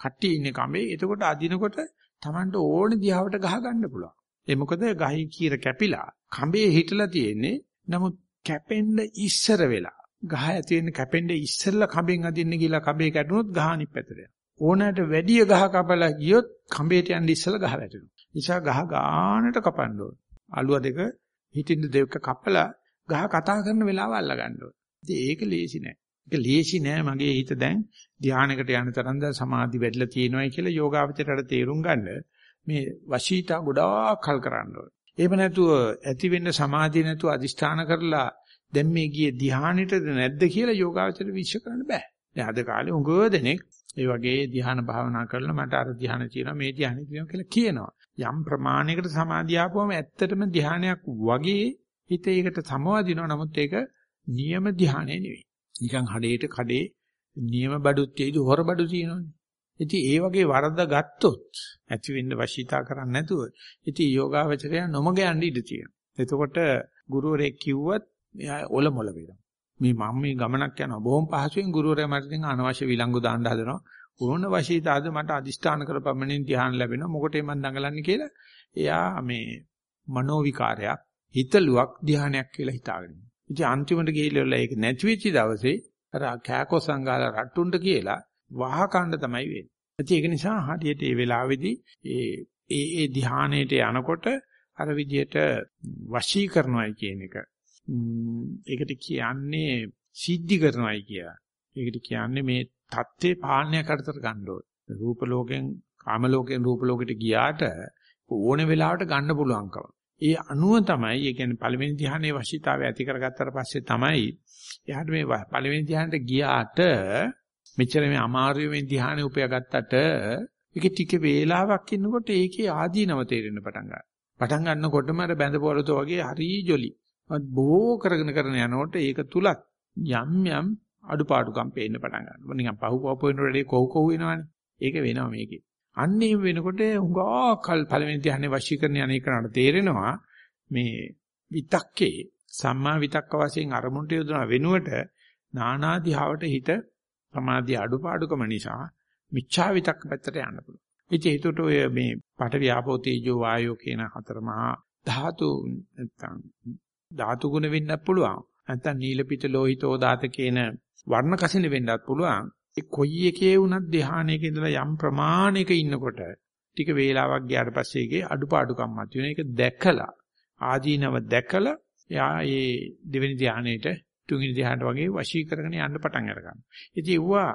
A: කට්ටි ඉන්නේ කඹේ. එතකොට අදිනකොට Tamanට ඕන දිහාවට ගහ ගන්න පුළුවන්. ඒ මොකද ගහේ කීර කැපිලා කඹේ හිටලා තියෙන්නේ. නමුත් කැපෙන්න ඉස්සර වෙලා ගහ ඇති වෙන්න කැපෙන්නේ ඉස්සෙල්ලා කඹෙන් අදින්න ගිහලා කඹේ කැඩුනොත් ගහ අනිත් පැත්තට යනවා. ඕනෑමට වැඩි ගහ කපලා ගියොත් කඹේට යන්න ඉස්සෙල්ලා ගහ වැටෙනවා. නිසා ගහ ගානට කපන්න ඕන. අලුව දෙක හිටින්න දෙක කපලා ගහ කතා කරන වෙලාව අල්ල ගන්න ඕන. ඉතින් ඒක ලේසි නෑ. ඒක ලේසි නෑ මගේ හිත දැන් ධානයකට යන තරම් දැන් සමාධි වැඩිලා තියෙනවායි කියලා යෝගාවචරයට තේරුම් ගන්න මේ වශීතා ගොඩාක් කල් කරන්න ඕන. එහෙම නැතුව ඇති වෙන්න සමාධිය නැතුව අදිෂ්ඨාන කරලා දැන් මේ ගියේ ධ්‍යානෙටද නැද්ද කියලා යෝගාවචර විශ්ව කරන්න බෑ. දැන් අද කාලේ උගව දෙනෙක් ඒ වගේ ධ්‍යාන භාවනා කරලා මට අර ධ්‍යාන තියෙනවා මේ ධ්‍යාන තියෙනවා කියලා කියනවා. යම් ප්‍රමාණයකට සමාධිය ආපුවම ඇත්තටම ධ්‍යානයක් වගේ හිත ඒකට සමවදිනවා. නමුත් ඒක නියම ධ්‍යානෙ නෙවෙයි. නිකන් හඩේට කඩේ නියම බඩුත් තියෙදි හොර බඩු තියෙනවනේ. ඉතින් ඒ වගේ වරද ගත්තොත් ඇති වෙන්න වශීතා කරන්නේ නැතුව ඉතින් යෝගාවචරය නොමග යන්න ඉඩ තියෙනවා. එතකොට ගුරුවරයෙක් කිව්වත් මෙයා ඔල මොල වෙනවා. මේ මම මේ ගමනක් යනවා බොහොම පහසුවෙන් ගුරුවරයා මට ඉතින් අනවශ්‍ය විලංගු දාන්න හදනවා. ඕන වශීතාවද මට අදිෂ්ඨාන කරපමණින් ධ්‍යාන ලැබෙනවා. මොකටද මම දඟලන්නේ කියලා එයා මේ මනෝ විකාරයක් හිතලුවක් ධ්‍යානයක් කියලා හිතාගෙන ඉන්නවා. ඉතින් අන්තිමට ගිහිල්ලා ඒක නැති වෙච්ච දවසේ අර කෑකෝ සංගාල රට්ටුන්ට කියලා වහ කණ්ඩ තමයි වෙන්නේ. ඒක නිසා හරියට මේ වෙලාවේදී ඒ ඒ ඒ ධ්‍යානයට යනකොට අර විදියට වශී කරනවායි කියන එක ඒකට කියන්නේ සිද්ධි කරනවායි කියලා. ඒකට කියන්නේ මේ தත්ත්වේ පාලනය කරතර ගන්න ඕනේ. රූප ලෝකෙන් කාම ලෝකෙන් රූප ලෝකෙට ගියාට ඕන වෙලාවට ගන්න පුළුවන්කම. ඒ අනුව තමයි ඒ කියන්නේ පළවෙනි ධ්‍යානයේ වශීතාවය ඇති කරගත්තට පස්සේ තමයි එයාට මේ පළවෙනි ධ්‍යානට ගියාට මෙච්චර මේ අමාරුවෙන් ධ්‍යානෙ උපයාගත්තට ඒක ටික වේලාවක් ඉන්නකොට ඒකේ ආදීනව තේරෙන්න පටන් ගන්නවා. පටන් ගන්නකොටම අර බැඳපොරතෝ වගේ හරි ජොලි. බොහෝ කරගෙන කරගෙන යනකොට ඒක තුලත් යම් යම් අඩුපාඩුකම් පේන්න පටන් ගන්නවා. නිකන් පහු පහු වෙන රෙඩේ කොහො කොහො වෙනවනේ. ඒක වෙනවා මේකේ. අන්න එහෙම වෙනකොට හුඟා කල් පළවෙනි ධ්‍යානෙ වශීකරණ යන්නේ කරාට තේරෙනවා මේ විතක්කේ සම්මා විතක්ක වශයෙන් අරමුණට යොදන වෙනුවට නානාදිහාවට හිත සමාධිය අඩුපාඩුකම නිසා මිච්ඡා විතක්ක පැත්තට යන්න පුළුවන්. ඉතින් ඒකට ඔය මේ පඨ ව්‍යාපෝ තේජෝ වායෝ කියන හතර මහා ධාතු නැත්තම් ධාතු ගුණ වෙන්නත් පුළුවන්. නැත්තම් නීල පිට ලෝහිතෝ දාත කියන වර්ණ කසින වෙන්නත් පුළුවන්. ඒ කොයි එකේ වුණත් ධානයක ඉඳලා යම් ප්‍රමාණයක ඉන්නකොට ටික වේලාවක් ගියාට පස්සේ ඒකේ අඩුපාඩුකම් මතුවෙන එක දැකලා ආදීනව දැකලා එයා ඒ දෙවෙනි ධානයේට තුන්වෙනි ධානයට වගේ වශී කරගෙන යන්න පටන් අරගන්නවා. ඉතින් ඒවා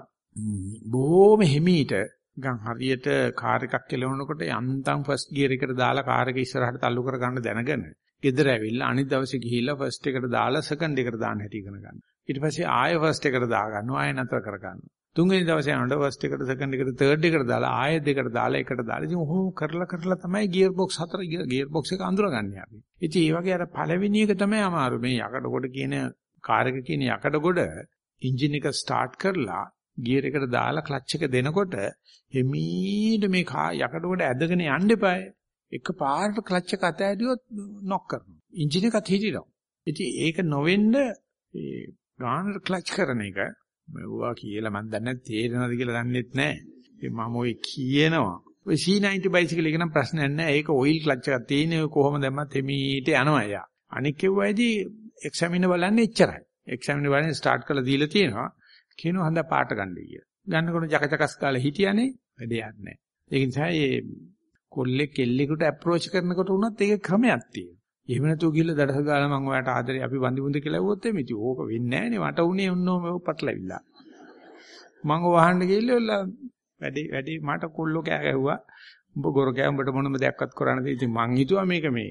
A: බොහොම හිමීට ගන් හරියට කාර් එකක් කෙලවනකොට යන්තම් ෆස්ට් ගියර් එකට දාලා කාර් එක ඉස්සරහට තල්ලු කර ගන්න දැනගෙන ගෙදර ඇවිල්ලා අනිත් දවසේ ගිහිල්ලා ෆස්ට් එකට දාලා සෙකන්ඩ් එකට දාන්න හැටි ඉගෙන ගන්න. ඊට පස්සේ ආයෙ ෆස්ට් එකට දා ගන්නවා ආයෙ නතර කර ගන්නවා. තුන්වෙනි දවසේ යනකොට ෆස්ට් එකට සෙකන්ඩ් එකට තර්ඩ් එකට දාලා ආයෙ දෙකට දාලා එකට දාලා ඉතින් ඔහොම කරලා කරලා තමයි ගියර් බොක්ස් හතර ගියර් බොක්ස් එක අඳුරගන්නේ අපි. ඉතින් ඒ වගේ අර පළවෙනි එක තමයි අමාරු. මේ යකඩ කොට කියන කාර් එක කියන යකඩ ගොඩ එන්ජින් එක ස්ටාර්ට් කරලා ගියර් එකට දාලා ක්ලච් එක දෙනකොට එමීට මේ යකඩ ගොඩ ඇදගෙන යන්න එපායි. එක පාරට ක්ලච් එක අත ඇදියොත් නොක් කරනවා. එන්ජින් එකත් හිටිනවා. ඉතින් ඒක නොවෙන්න ඒ ගානට ක්ලච් කරන එක මෙවුවා කියලා මම දන්නේ තේරෙනවද කියලා දන්නෙත් නැහැ. ඒ මම ඔය කියනවා. ඔය C90 බයිසිකල් එක නම් ප්‍රශ්නයක් නැහැ. ඒක ඔයිල් ක්ලච් එකක් තියෙන කොහොම දැම්මත් එමීට යනවා යා. අනික කෙවුවයිදී එක්සැමිනර් බලන්නේ එච්චරයි. එක්සැමිනර් බලන්නේ ස්ටාර්ට් කරලා දීලා තියෙනවා. කියනවා හඳ පාට ගන්න කියලා. ගන්නකොට ජකජකස් කාලේ හිටියානේ වැඩේ නැහැ. ඒක නිසා මේ කොල්ලේ කෙල්ලෙකුට අප්‍රෝච් කරනකොට උනත් ඒක ක්‍රමයක් තියෙනවා. එහෙම නැතුව ගිහලා දඩස ගාලා මම ඔයාලට ආදරේ අපි වඳිමුද කියලා ඇහුවොත් එමෙ ඉතින් ඕක වෙන්නේ නැහනේ මට උනේ ඔන්නෝම පටලවිලා. මම වහන්න ගිහිල්ලා වැඩි වැඩි මට කොල්ලෝ කෑ ගැහුවා. උඹ ගොර කෑ උඹට මොනම දෙයක්වත් කරන්න දෙයි. ඉතින් මං හිතුවා මේක මේ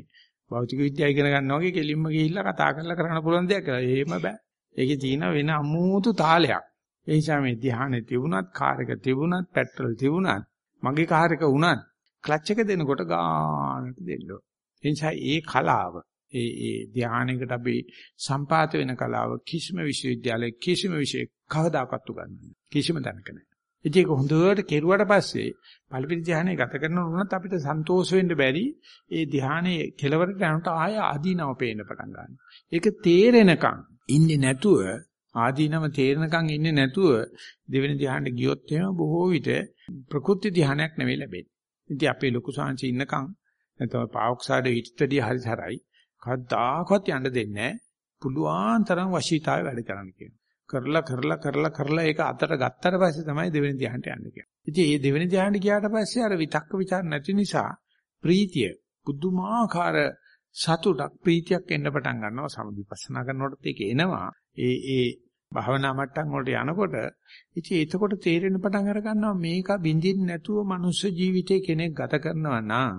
A: භෞතික විද්‍යාව ඉගෙන ගන්නවා වගේ කෙලින්ම ගිහිල්ලා කතා කරලා කරන්න පුළුවන් දෙයක් කියලා. එහෙම බෑ. ඒකේ තියෙන වෙන අමුතු තාලයක්. ඒ නිසා මේ ධ්‍යානෙ තිබුණත්, කාර් එක තිබුණත්, පෙට්‍රල් තිබුණත්, මගේ කාර් එක වුණත් ක්ලච් එක දෙනකොට ගානට දෙන්න ඕන. ඒ නිසා ඒ කලාව ඒ ඒ ධානයකට අපි සම්පාත වෙන කලාව කිසිම විශ්වවිද්‍යාලයක කිසිම විෂයක කවදාකවත් උගන්වන්නේ කිසිම තැනක නැහැ. ඉතින් ඒක හොඳට කෙරුවට පස්සේ පළවෙනි ධානය ගත කරනකොට අපිට සන්තෝෂ වෙන්න බැරි ඒ ධානයේ කෙලවරට යනකොට ආය ආදීනව පේන්න පටන් ගන්නවා. ඒක තේරෙනකන් ඉන්නේ නැතුව ආදීනව තේරෙනකන් ඉන්නේ නැතුව දෙවෙනි ධානයට ගියොත් එහෙම බොහෝ විට ප්‍රකෘති ධානයක් නෙවෙයි ලැබෙන්නේ. ඉතින් අපේ ලොකු සාංශි ඉන්නකන් නැත්නම් පාවොක්සාඩේ ඊටදී හරි හරයි කවදාකවත් යන්න දෙන්නේ නැහැ. පුළුවන් තරම් වශීතාවය වැඩ කරන්න කියනවා. කරලා කරලා කරලා කරලා ඒක අතට ගත්තට පස්සේ තමයි දෙවෙනි ධ්‍යානට යන්න කියන්නේ. ඉතින් මේ දෙවෙනි ධ්‍යානට ගියාට පස්සේ අර විතක්ක ਵਿਚාර නැති නිසා ප්‍රීතිය පුදුමාකාර සතුටක් ප්‍රීතියක් එන්න පටන් ගන්නවා සමවිපස්සනා කරනකොට ඒක එනවා. ඒ ඒ භවනා මට්ටම් වලට යනකොට ඉතින් එතකොට තේරෙන පටන් අර ගන්නවා මේක බින්දින් නැතුව මනුස්ස ජීවිතේ කෙනෙක් ගත කරනවා නම්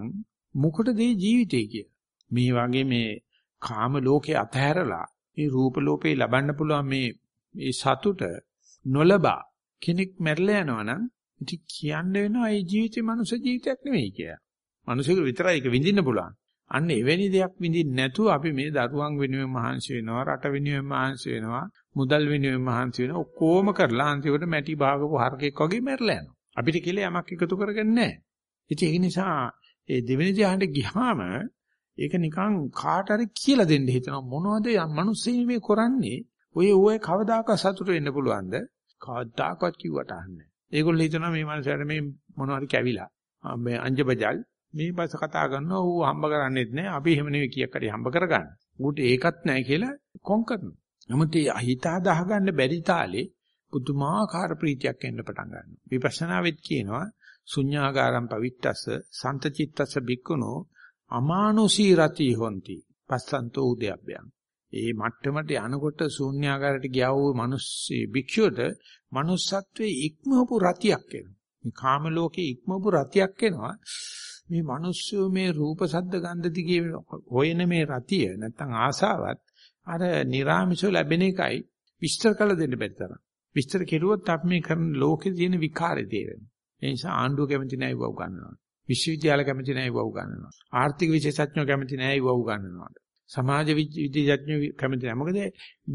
A: මොකටද ජීවිතේ කියලා. මේ වගේ මේ කාම ලෝකේ අතහැරලා මේ රූප ලෝකේ ලබන්න පුළුවන් මේ මේ සතුට නොලබා කෙනෙක් මැරලා යනවා නම් ඉතින් කියන්න වෙනවා මේ ජීවිතේ මනුස්ස ජීවිතයක් නෙවෙයි කියලා. මනුස්සයෙකු විතරයි ඒක විඳින්න පුළුවන්. අන්න එවැනි දෙයක් විඳින්න නැතුව අපි මේ දරුවන් වෙනුවෙන් මහන්සි වෙනවා, රට වෙනුවෙන් මහන්සි වෙනවා, මුදල් වෙනුවෙන් මහන්සි වෙනවා. ඔක්කොම කරලා අන්තිමට මැටි භාගපු හරකෙක් වගේ මැරලා යනවා. අපිට කියලා යමක් එකතු කරගන්නේ නැහැ. ඉතින් ඒ නිසා ඒ දෙවෙනි ධ්‍යානෙට ගියාම ඒක නිකන් කාට හරි කියලා දෙන්න හිතනවා මොනවද මිනිස්සු මේ කරන්නේ ඔය ඔය කවදාකවත් සතුට වෙන්න පුළුවන්ද කවදාකවත් කිව්වට අහන්නේ ඒගොල්ලෝ හිතනවා මේ මනුස්සයාට මේ මොනවද කැවිලා මේ අංජබජල් මේ බස කතා කරනවා ඌ හම්බ කරන්නේත් නැහැ අපි එහෙම නෙවෙයි කීයක් හරි හම්බ කරගන්න. ඌට ඒකත් නැහැ කියලා කොන් කරනවා. නමුත් ඒ හිතා දහගන්න බැරි තාලේ පුදුමාකාර ප්‍රීතියක් එන්න පටන් ගන්නවා. විපස්සනාවෙත් කියනවා ශුඤ්ඤාගාරම් පවිත්තස්ස සන්තචිත්තස්ස බික්කුණෝ අමානුෂී රති හොಂತಿ පස්සන්තෝ උද්‍යප්පයන් ඒ මට්ටමට යනකොට ශූන්‍යාකාරයට ගියා වූ මිනිස්සෙ භික්ෂුවට manussත්වයේ ඉක්මවපු රතියක් එනවා. මේ කාම ලෝකේ ඉක්මවපු රතියක් එනවා. මේ මිනිස්සු මේ රූප සද්ද ගන්ධ දිගේ හොයන මේ රතිය නැත්තම් ආසාවත් අර නිර්ාමිෂව ලැබෙන එකයි විස්තර කළ දෙන්න බැරි තරම්. විස්තර කෙරුවොත් අපි මේ කරන ලෝකේ තියෙන විකාරය තේරෙනවා. ඒ නිසා ආණ්ඩුව කැමති නැහැ වව ගන්නවා. විශ්වවිද්‍යාල කැමති නැහැ වව ගන්නවා. ආර්ථික විශේෂඥයෝ කැමති නැහැ වව ගන්නවා. සමාජ විද්‍යාඥයෝ කැමති නැහැ. මොකද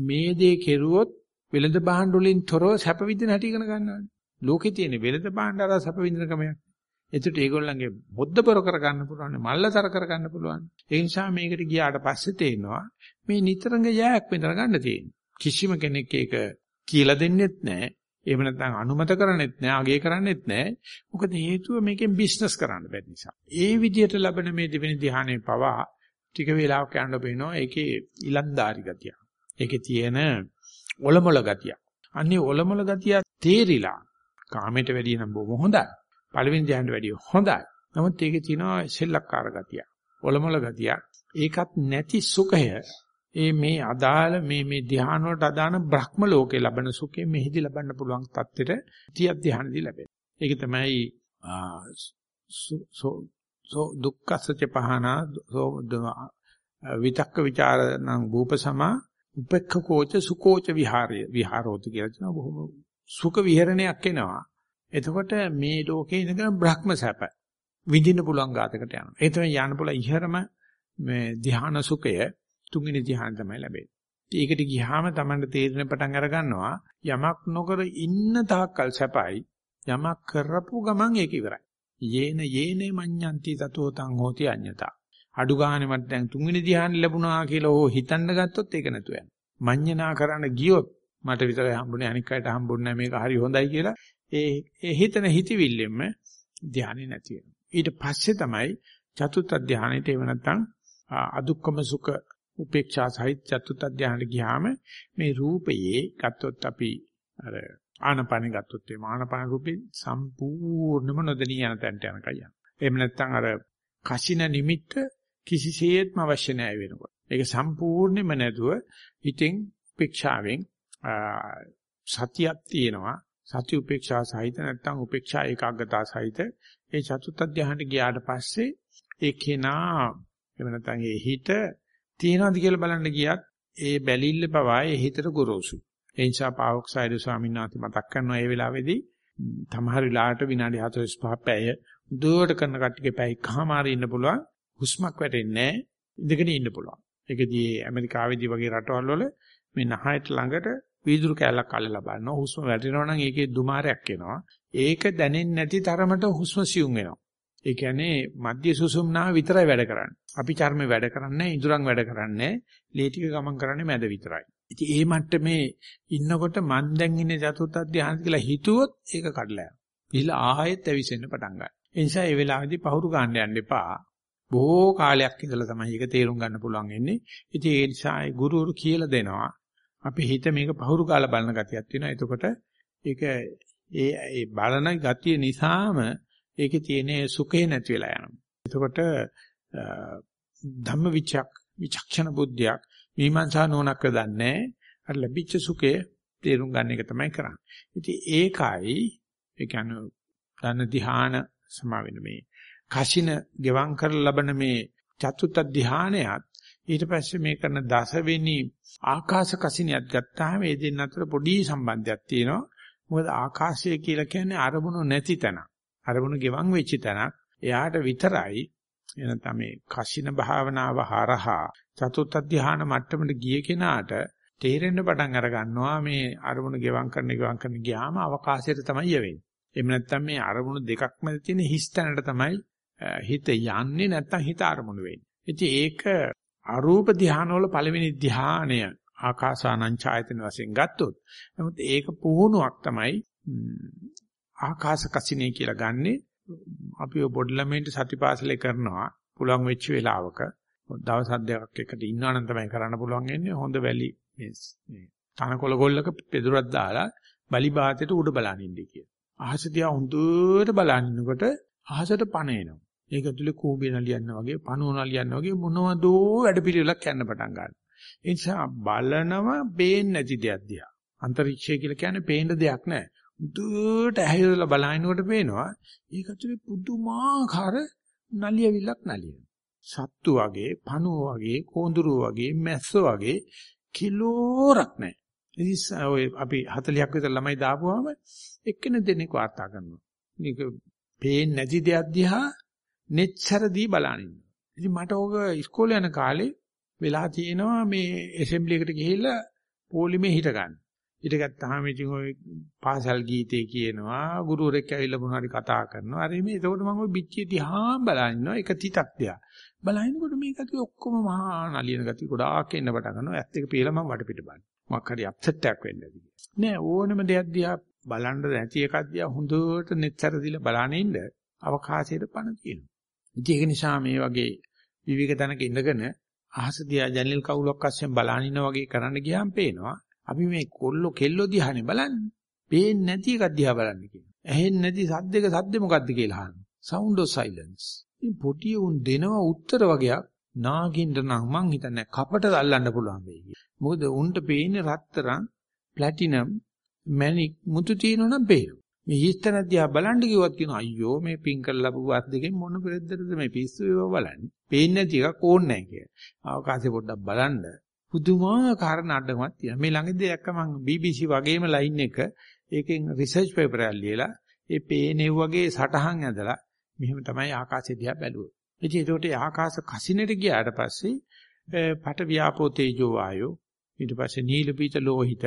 A: මේ දේ කෙරුවොත් වෙළඳ භාණ්ඩ වලින් තොරව සැප විඳින හැටි ඉගෙන ගන්නවානේ. ලෝකේ තියෙන වෙළඳ භාණ්ඩ අර සැප විඳින ක්‍රමයක්. එතකොට ඒගොල්ලන්ගේ බොද්දපර කරගන්න පුළුවන්, මල්ලතර කරගන්න පුළුවන්. ඒ නිසා මේකට ගියාට පස්සේ තේනවා මේ නිතරම යෑක් විඳලා ගන්න තියෙනවා. කිසිම කෙනෙක් ඒක කියලා දෙන්නෙත් නැහැ. එහෙම නැත්නම් අනුමත කරන්නෙත් නැහැ, අගය කරන්නෙත් නැහැ. මොකද හේතුව මේකෙන් බිස්නස් කරන්න බැරි නිසා. ඒ විදිහට ලැබෙන මේ දෙවෙනි ධ්‍යානයේ පවා ටික වේලාවක් යනකොට පේනවා ඒකේ ඉලන්දාරි ගතිය. ඒකේ තියෙන ඔලොමල ගතිය. අන්නේ ඔලොමල ගතිය තේරිලා කාමයට වැඩිය නම් බොහොම හොඳයි. පළවෙනි ධ්‍යානට වැඩිය හොඳයි. නමුත් ඒකේ තියෙනවා සෙල්ලක්කාර ගතිය. ඔලොමල ගතිය. ඒකත් නැති සුඛය ඒ මේ අදාළ මේ මේ ධ්‍යාන වලට අදාන බ්‍රහ්ම ලෝකේ ලබන සුඛය මෙහිදී ලබන්න පුළුවන් තත්ත්වෙට තිය ධ්‍යානදී ලැබෙනවා. ඒක තමයි සෝ දුක්ඛසච පහනා සෝ විතක්ක ਵਿਚාරණං භූපසමා උපෙක්ඛකෝච සුකෝච විහාරය විහාරෝති කියලා කියනවා බොහොම සුඛ විහරණයක් එනවා. එතකොට මේ ලෝකේ ඉඳගෙන බ්‍රහ්ම සැප විඳින්න පුළුවන් ගාතකට යනවා. ඒ තමයි යන්න පුළුවන් ඉහරම මේ ධ්‍යාන සුඛය තුන්වෙනි ධ්‍යාන තමයි ලැබෙන්නේ. ඒකට ගියාම Tamanට තේරෙන පටන් අර ගන්නවා යමක් නොකර ඉන්න තාක්කල් සැපයි යමක් කරපු ගමන් ඒක ඉවරයි. යේන යේනේ මඤ්ඤන්ති තතෝ තං හෝති අඤ්ඤතා. අඩු ගානේ මට දැන් තුන්වෙනි ධ්‍යාන ලැබුණා කියලා ඕ හිතන්න ගත්තොත් ඒක නැතුව යනවා. මඤ්ඤනා කරන්න ගියොත් මට විතරයි හම්බුනේ අනික් අයට හම්බුන්නේ මේක හරි හොඳයි කියලා ඒ ඒ හිතන හිතවිල්ලෙම ධ්‍යානෙ නැති වෙනවා. ඊට පස්සේ තමයි චතුත් ධ්‍යානෙට එව නැත්තම් අදුක්කම සුඛ උපේක්ෂා සහිත චතුත් ධානයට ගියාම මේ රූපයේ ගත්තොත් අපි අර ආනපානෙ ගත්තොත් ඒ ආනපාන රූපේ සම්පූර්ණම නොදෙනී යන තැනට යනකයි යන. එහෙම නැත්නම් අර කසින නිමිත්ත කිසිසේත්ම අවශ්‍ය නැහැ වෙනකොට. ඒක සම්පූර්ණයෙන්ම නැතුව හිතෙන් උපේක්ෂාවෙන් සතියක් තියෙනවා. සති උපේක්ෂා සහිත නැත්නම් උපේක්ෂා ඒකාග්‍රතාව සහිත ඒ චතුත් ධානයට ගියාට පස්සේ ඒ කෙනා එහෙම නැත්නම් ඒ හිත තියනවාද කියලා බලන්න ගියත් ඒ බැලිල්ල පවා ඒ හිතට ගොරෝසු. ඒ නිසා පාවොක්සයිඩ් ස්වාමීන් වහන්සේ මතක් කරනවා ඒ වෙලාවේදී තමහර විලාට විනාඩි 45 පැය දුවට කරන කට්ටියගේ පැය කමාරි ඉන්න පුළුවන් හුස්මක් වැටෙන්නේ නැහැ ඉඳගෙන ඉන්න පුළුවන්. ඒකදී ඇමරිකාවේදී වගේ රටවල් වල මේ නහයට ළඟට වීදුරු කැලක් අල්ලලා බලනවා හුස්ම වැටෙනවා නම් ඒකේ දුමාරයක් එනවා. ඒක දැනෙන්නේ නැති තරමට හුස්ම සියුම් වෙනවා. ඒ කියන්නේ මධ්‍ය සුසුම්නාව විතරයි වැඩ කරන්නේ. අපි චර්මේ වැඩ කරන්නේ ඉඳුරන් වැඩ කරන්නේ ලේ ටික ගමන් කරන්නේ මැද විතරයි. ඉතින් ඒ මට්ටමේ ඉන්නකොට මන් දැන් ඉන්නේ චතුර්ථ ධ්‍යාන කියලා හිතුවොත් ඒක කඩලා යනවා. ඉහලා ආයෙත් ඇවිසෙන්න පටන් ගන්නවා. ඒ නිසා ඒ වෙලාවේදී පහුරු ගන්න යන්න එපා. බොහෝ කාලයක් ඉඳලා තමයි ඒක තේරුම් ගන්න පුළුවන් වෙන්නේ. ඉතින් ඒ නිසා ඒ ගුරුවරු කියලා දෙනවා. අපි හිත මේක පහුරු කාලා බලන ගතියක් තියෙනවා. එතකොට ඒක ඒ ඒ බලන ගතිය නිසාම ඒකේ තියෙන සුඛේ නැති වෙලා යනවා. එතකොට ධම්ම විචක් විචක්ෂණ බුද්ධියක් මීමාංසා නෝනක් දන්නේ අර ලැබිච්ච සුඛය තේරුම් ගන්න එක තමයි කරන්නේ. ඉතින් ඒකයි ඒ කියන්නේ ධන ධ්‍යාන සමා වෙන මේ කසින ගෙවම් කරලා ලබන මේ චතුත්ථ ධ්‍යානයත් ඊට පස්සේ මේ කරන දසවෙනි ආකාශ කසිනියත් ගත්තාම ඒ දෙන්න අතර පොඩි සම්බන්ධයක් තියෙනවා. මොකද ආකාශය කියලා කියන්නේ අරමුණු නැති තැන. අරමුණු ගෙවන් වෙච්ච තැනක්. එයාට විතරයි එනතම මේ කසින භාවනාව හරහා චතුත්ථ ධ්‍යාන මට්ටමට ගිය කෙනාට තේරෙන්න පටන් අර ගන්නවා මේ අරමුණු ගෙවම් කරන ගෙවම් කරන ගියාම අවකාශයට තමයි යවෙන්නේ. එහෙම නැත්නම් මේ අරමුණු දෙකක් මැද තියෙන හිස් තැනට තමයි හිත යන්නේ නැත්නම් හිත අරමුණු වෙන්නේ. ඉතින් ඒක අරූප ධ්‍යානවල පළවෙනි ධ්‍යානය ආකාසානං ඡායතන වශයෙන් ගත්තොත් නමුත් ඒක පුහුණුවක් තමයි ආකාශ කසිනේ කියලා ගන්නේ අපි ඔය පොඩි ළමයින්ට සතිපාසලේ කරනවා පුළුවන් වෙච්ච වෙලාවක දවස් දෙකක් එකට ඉන්නවා නම් තමයි කරන්න පුළුවන් වෙන්නේ හොඳ වැලි මේ මේ තනකොළ ගොල්ලක පෙදුරක් දාලා බලි බාතේට උඩ බලන් ඉන්නේ කියලා. අහස දිහා හොඳට බලන් ඉන්නකොට අහසට පණ එනවා. ඒක ඇතුලේ කූඹේ නලියන්න වගේ පණුව නලියන්න වගේ මොනවදෝ වැඩපිළිවෙලක් යන්න පටන් ගන්නවා. ඒ නිසා බලනවා පේන්නේ නැති දෙයක් දිහා. අන්තරික්ෂය කියලා කියන්නේ පේන දෙයක් නෑ. දුරට ඇහිලා බලනකොට පේනවා ඒක ඇතුලේ පුදුමාකාර නලියවිලක් නලියන. සත්තු වගේ, පණුව වගේ, කෝඳුරු වගේ, මැස්ස වගේ කිලෝරක් නැහැ. ඉතින් ඔය අපි 40ක් විතර ළමයි දාපුවාම එක්කෙනෙක් දෙන්නෙක් වාර්තා කරනවා. මේක පේන්නේ නැති දෙයක් දිහා netතර දී බලනින්න. ඉතින් මට ඕක ඉස්කෝලේ යන කාලේ වෙලා තියෙනවා මේ ඇසෙම්බලි එකට ගිහිල්ලා පොලිමේ හිට ගන්න. ඊට ගත්තාම ඉතින් ওই පාසල් ගීතේ කියනවා ගුරුවරෙක් ඇවිල්ලා මොනවා හරි කතා කරනවා. අර මේ එතකොට මම ওই පිටිය දිහා බලන ඉන්නවා එක තිතක් දිහා. බලනකොට මේක ඇතුලේ ඔක්කොම මහා නලියන ගතිය ගොඩාක් එන්න පටන් ගන්නවා. ඇත්ත එක පියලා මම වටපිට බලනවා. මොකක් හරි අප්සෙට් එකක් වෙන්න ඇති. නෑ ඕනම දෙයක් දිහා බලන්න නැති එකක් දිහා හොඳට netතර දීලා බලන ඉන්න අවකාශයට පණ තියෙනවා. ඉතින් ඒක නිසා මේ වගේ විවිධ තැනක ඉඳගෙන අහස දිහා ජනෙල් කවුලක් අස්සෙන් බලන ඉන්න වගේ කරන්න ගියාම පේනවා අපි මේ කොල්ලෝ කෙල්ලෝ දිහානේ බලන්නේ. පේන්නේ නැති එකක් දිහා බලන්න කියනවා. ඇහෙන්නේ නැති සද්දක සද්ද මොකද්ද කියලා අහනවා. sound of silence. ඉතින් පොටි උන් දෙනවා උත්තර වගේක් නාගින්ද නම් මං හිතන්නේ කපට අල්ලන්න පුළුවන් වෙයි කියලා. මොකද උන්ට පේන්නේ රත්තරන්, ප්ලැටිනම්, මැණික් මුතු තියෙනවනම් පේනවා. මේ හිස්තන දිහා බලන්න කිව්වත් කියනවා අයියෝ මේ පින් කරලා ලැබුව වත් දෙකෙන් මොන පෙරද්දටද මේ පිස්සු ඒව බලන්නේ. පේන්නේ නැති එකක් ඕනේ නැහැ කියලා. අවකාශය පොඩ්ඩක් බලන්න. පුදුමාකාර නඩගමක් තියෙනවා. මේ ළඟදී දැක්ක මම BBC වගේම ලයින් එක ඒකෙන් රිසර්ච් පේපර් එකක් ලියලා ඒ පේනේ වගේ සටහන් ඇදලා මෙහෙම තමයි ආකාශය දිහා බැලුවේ. ඉතින් ඒකට ආකාශ කසිනෙට ගියාට පස්සේ පට ව්‍යාපෝ තේජෝ වායෝ ඊට පස්සේ නීල පීත ලෝහිත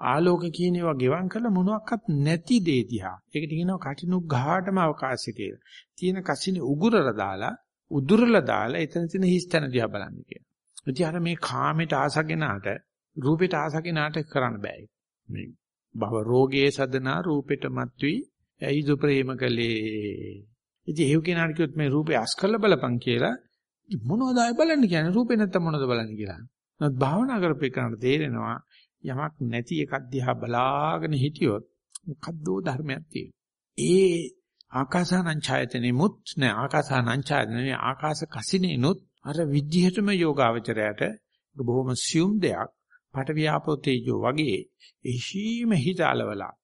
A: ආලෝක කියන ඒවා ගෙවම් කරලා මොනවත් නැති දේ දිහා. ඒකට කියනවා කටිනුක් ගහටම අවකාශය කියලා. තියෙන කසිනේ උගුරලා දාලා උදුරලා දාලා එතන තියෙන හිස්තන දිහා බලන්න කියනවා. ඉතින් අර මේ කාමයට ආසගෙනාට රූපෙට ආසගෙනාට කරන්න බෑ. මේ භව රෝගයේ සදනා රූපෙට මත්වි ඇයිද ප්‍රේම කලේ. ඉතින් ඒව කෙනාට කිව්වොත් මේ රූපේ අස් කරලා බලපන් කියලා මොනවද ආය බලන්න කියන්නේ රූපේ නැත්තම් මොනවද බලන්න කියලා. නමුත් භාවනා කරපේ කරන්න තේරෙනවා යමක් නැති එකක් දිහා බලාගෙන හිටියොත් මොකද්දෝ ධර්මයක් තියෙනවා. ඒ ආකාසානං ඡායතනෙමුත් නෑ ආකාසානං ඡායතනෙ ආකාශ කසිනෙනුත් අර විද්ධියටම යෝගාවචරයට බොහොම සියුම් දෙයක් පටවියාපෝ තේජෝ වගේ එහිම හිත అలවලා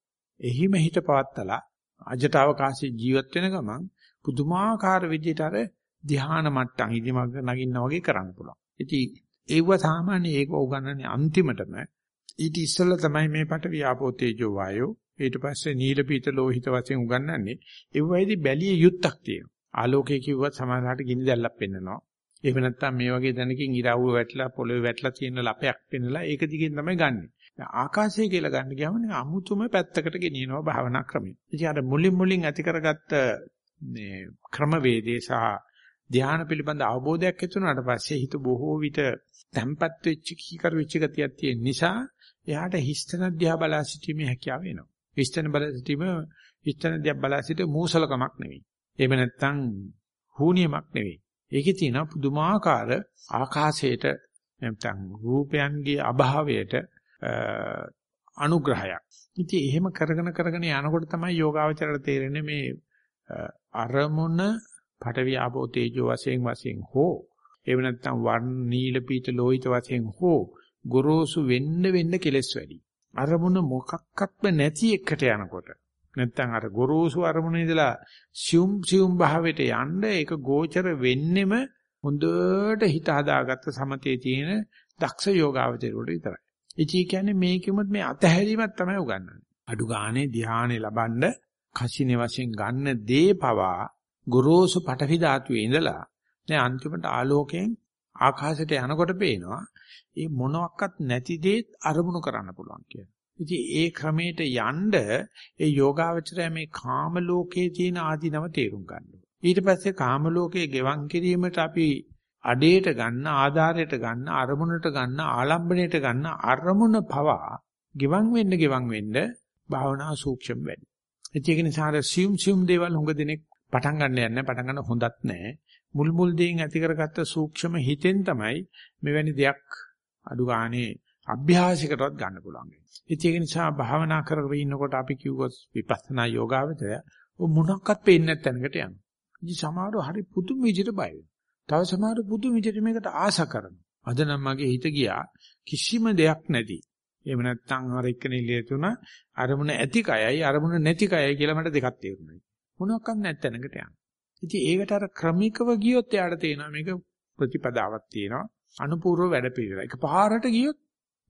A: එහිම හිත පවත්තලා අජට අවකාශයේ ජීවත් වෙන ගමන් පුදුමාකාර විදිහට අර ධ්‍යාන මට්ටම් ඉදිමග නගින්න වගේ කරන්න පුළුවන්. ඉතින් ඒව සාමාන්‍ය ඒක උගන්වන්නේ අන්තිමටම ඊට ඉස්සෙල්ලා තමයි මේ පටවියාපෝ තේජෝ වායෝ ඊට පස්සේ නීල පීත ලෝහිත වශයෙන් උගන්වන්නේ ඒ වයිදී බැලිය යුත්තක් තියෙනවා. ආලෝකයේ කිව්වත් සමානලාට ගිනි දැල්ලක් පෙන්නනවා. එහෙම නැත්නම් මේ වගේ දැනකින් ඉරවුව වැටලා පොළවේ වැටලා තියෙන ලපයක් පෙන්නලා ඒක දිගෙන් තමයි ගන්නෙ. ආකාශය කියලා ගන්න ගියාම අමුතුම පැත්තකට ගෙනියනවා භාවනා ක්‍රමය. ඉතින් අර මුලින් මුලින් ඇති කරගත්ත මේ ක්‍රමවේදේ සහ ධ්‍යාන පිළිබඳ අවබෝධයක් ඇති වුණාට පස්සේ හිත බොහෝ විට තැම්පත් වෙච්ච කීකර වෙච්ච ගතියක් තියෙන නිසා එයාට හිස්තන දිහා බලා සිටීමේ හැකියාව එනවා. හිස්තන බලා සිටීම හිස්තන දිහා බලා සිට මූසලකමක් නෙවෙයි. එහෙම නැත්නම් හූනියමක් නෙවෙයි. ඒකේ තියෙන පුදුමාකාර ආකාශයට නැත්නම් රූපයන්ගේ අභාවයට අනුග්‍රහයක්. ඉතින් එහෙම කරගෙන කරගෙන යනකොට තමයි යෝගාවචරයට තේරෙන්නේ මේ අරමුණ පඨවි ආපෝ තේජෝ වශයෙන් වශයෙන් හෝ එහෙම නැත්නම් වර්ණ නීල පීත ලෝහිත වශයෙන් හෝ ගොරෝසු වෙන්න වෙන්න කෙලස් වැඩි. අරමුණ මොකක්වත්ම නැති එකට යනකොට නැත්නම් අර ගොරෝසු අරමුණේ ඉඳලා සියුම් සියුම් භාවයට යන්න ඒක ගෝචර වෙන්නෙම හොඳට හිත හදාගත්ත සමතේ තියෙන දක්ෂ යෝගාවචරයට විතරයි. ඉචී කියන්නේ මේකෙමුත් මේ අතහැරීමක් තමයි උගන්වන්නේ. අඩු ගානේ ධානය ලබනද කසිනේ වශයෙන් ගන්න දේ පවා ගොරෝසු පටවි ධාතුවේ ඉඳලා දැන් අන්තිමට ආලෝකයෙන් ආකාශයට යනකොට පේනවා ඒ මොනවත් නැති දේත් අරමුණු කරන්න පුළුවන් කියලා. ඉතින් ඒ ක්‍රමයට යන්න ඒ යෝගාවචරය මේ කාම ලෝකයේ තියෙන ආධිනව තේරුම් ගන්නවා. ඊට පස්සේ කාම ලෝකයේ ගෙවන් කිරීමට අපි අඩේට ගන්න ආධාරයට ගන්න අරමුණට ගන්න ආලම්බණයට ගන්න අරමුණ පවා ගෙවන් වෙන්න ගෙවන් වෙන්න භාවනා සූක්ෂම වැඩි. ඒක නිසා අර සියුම් සියුම් දේවල් හුඟ දෙනෙක් පටන් ගන්න යන්නේ පටන් ගන්න හොඳත් නැහැ. මුල් මුල් දේෙන් ඇති කරගත්ත සූක්ෂම හිතෙන් තමයි මෙවැනි දෙයක් අඩු ගානේ අභ්‍යාසයකටවත් ගන්න පුළුවන්. ඒක නිසා භාවනා කරගෙන ඉන්නකොට අපි කිව්වොත් විපස්සනා යෝගාවචරය ඔ මොනක්වත් පේන්නේ නැත් තැනකට යනවා. ඉතින් සමහරව හරි පුදුම විදිහට බය වෙනවා. තව සමහරව පුදුම විදිහට මේකට ආස කරනවා. අද නම් මගේ හිත ගියා කිසිම දෙයක් නැති. එහෙම නැත්නම් අර එක්කෙනෙලිය තුන අරමුණ ඇති කයයි අරමුණ නැති කයයි කියලා මට දෙකක් තේරුණා. මොනවාක්වත් නැත්තැනකට යනවා. ඉතින් ඒකට අර ක්‍රමිකව ගියොත් එයාට තේනවා මේක ප්‍රතිපදාවක් තියෙනවා. අනුපූර්ව වැඩ පිළිවෙල. එක පාරට ගියොත්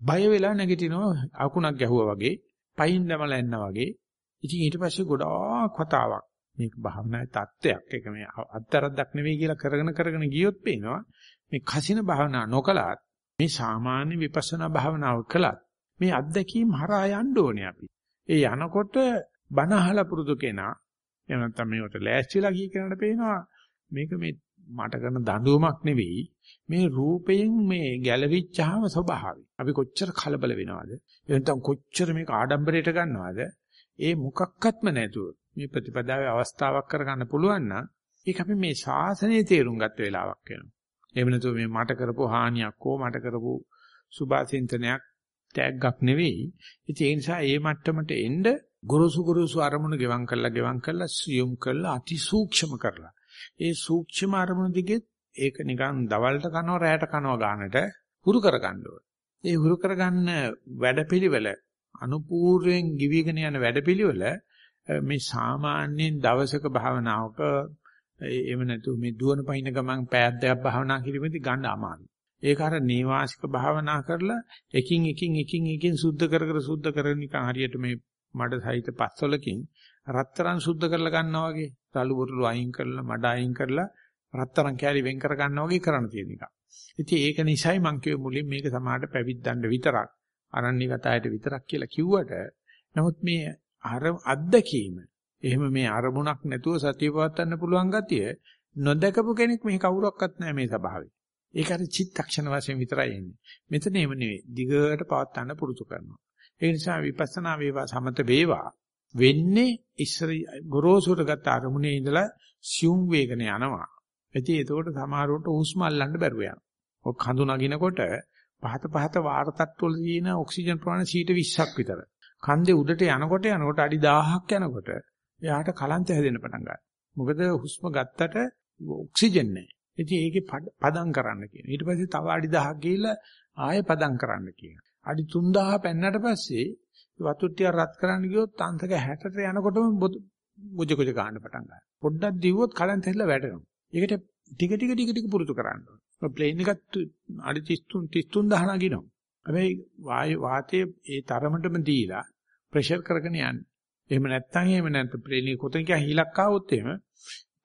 A: බය වෙලා නැගිටිනවා අකුණක් ගැහුවා වගේ, පයින් දැමලා එන්න වගේ. ඉතින් ඊට පස්සේ ගොඩාක් කතාවක් මේක භාවනාවේ தත්ත්වයක්. ඒක මේ අත්තරද්දක් නෙවෙයි කියලා කරගෙන කරගෙන ගියොත් පේනවා මේ කසින භාවනා නොකලත් මේ සාමාන්‍ය විපස්සනා භාවනාව කළත් මේ අත්දැකීම් හරහා යන්න ඕනේ අපි. ඒ යනකොට බණ අහලා පුරුදු කෙනා එහෙම නැත්නම් මේකට ලෑස්තිලා ගිය කෙනාට පේනවා මේක මේ මට කරන දඬුවමක් නෙවෙයි මේ රූපයෙන් මේ ගැලවිච්චාම ස්වභාවය. අපි කොච්චර කලබල වෙනවද? එහෙනම් කොච්චර මේක ආඩම්බරයට ගන්නවද? ඒ මොකක්වත්ම නැතුව මේ ප්‍රතිපදාවේ අවස්ථාවක් කරගන්න පුළුවන් නම් ඒක අපි මේ ශාසනයේ තේරුම් ගත්ත වෙලාවක් වෙනවා. එහෙම නැතුව මේ මට කරපු හානියක් හෝ මට කරපු සුභාසින්තනයක් තෑග්ගක් නෙවෙයි. ඉතින් ඒ නිසා ඒ මට්ටමට එන්න ගුරුසු ගුරුසු අරමුණු ගෙවම් කරලා ගෙවම් කරලා සියුම් කරලා අතිසූක්ෂම කරලා. ඒ සූක්ෂම අරමුණු දිගේ ඒක නිකන් දවල්ට කනවා රැයට කනවා ගන්නට හුරු කරගන්න ඒ හුරු කරගන්න වැඩපිළිවෙල අනුපූර්වයෙන් ගිවිගෙන යන වැඩපිළිවෙල මේ සාමාන්‍යයෙන් දවසක භාවනාවක එහෙම නැතු මේ දුවන පයින් ගමන් පැයක් දෙකක් භාවනා කිරීමේදී ගන්න අමාරුයි. ඒක අර නේවාසික භාවනා කරලා එකින් එකින් එකින් එකින් සුද්ධ කර කර සුද්ධ කරගෙන නිකන් හරියට මේ මඩ සහිත පස්වලකින් රත්තරන් සුද්ධ කරලා ගන්නවා වගේ තලු බොරළු අයින් කරලා මඩ අයින් කරලා රත්තරන් කෑලි වෙන් කර ගන්නවා වගේ කරන්න තියෙන එක. ඉතින් ඒක නිසයි මං කිව්වේ මුලින් මේක සමාහට පැවිද්දන්න විතරක් අරණ්‍යගතයට විතරක් කියලා කිව්වට නමුත් මේ අර අත්දැකීම එහෙම මේ අරමුණක් නැතුව සතිය පවත්වන්න පුළුවන් ගතිය නොදකපු කෙනෙක් මේ කවුරක්වත් නැහැ මේ ස්වභාවය. ඒක අර චිත්තක්ෂණ වශයෙන් විතරයි එන්නේ. මෙතන එහෙම නෙවෙයි. දිගට පවත්වන්න පුරුදු කරනවා. ඒ නිසා විපස්සනා වේවා සමත වේවා වෙන්නේ ඉස්සර ගොරෝසුට ගත අරමුණේ ඉඳලා සියුම් වේගන යනවා. ඉතින් ඒතකොට සමහරවට හුස්ම අල්ලන්න බැරුව යනවා. ඔක් හඳු නගිනකොට පහත පහත වාර තත්ත්වවල තියෙන ඔක්සිජන් ප්‍රමාණය 20ක් විතර. කන්දේ උඩට යනකොට යනකොට අඩි 1000ක් යනකොට එයාට කලන්ත හැදෙන්න පටන් ගන්නවා. මොකද හුස්ම ගත්තට ඔක්සිජන් නැහැ. ඉතින් ඒකේ පදම් කරන්න කියන. ඊට පස්සේ තව අඩි 1000ක් ගිහිල්ලා ආයෙ පදම් කරන්න කියන. අඩි 3000 පෙන්නට පස්සේ වතුර ටික රත් කරන්න ගියොත් අංශක 60ට යනකොටම ගොජ ගොජ ගන්න පටන් ගන්නවා. පොඩ්ඩක් දිව්වොත් කලන්ත හැදලා වැටෙනවා. ඒකට ටික ටික ටික ටික පුරුදු කරන්න ඕනේ. ප්ලේන් එකත් අඩි 33 33000 නගිනවා. හැබැයි වායු වාතයේ ඒ තරමටම දීලා ප්‍රෙෂර් කරගෙන යන්නේ. එහෙම නැත්නම් එහෙම නැත්නම් ප්ලේන් එක කොතනක හිලක් ආවොත් එහෙම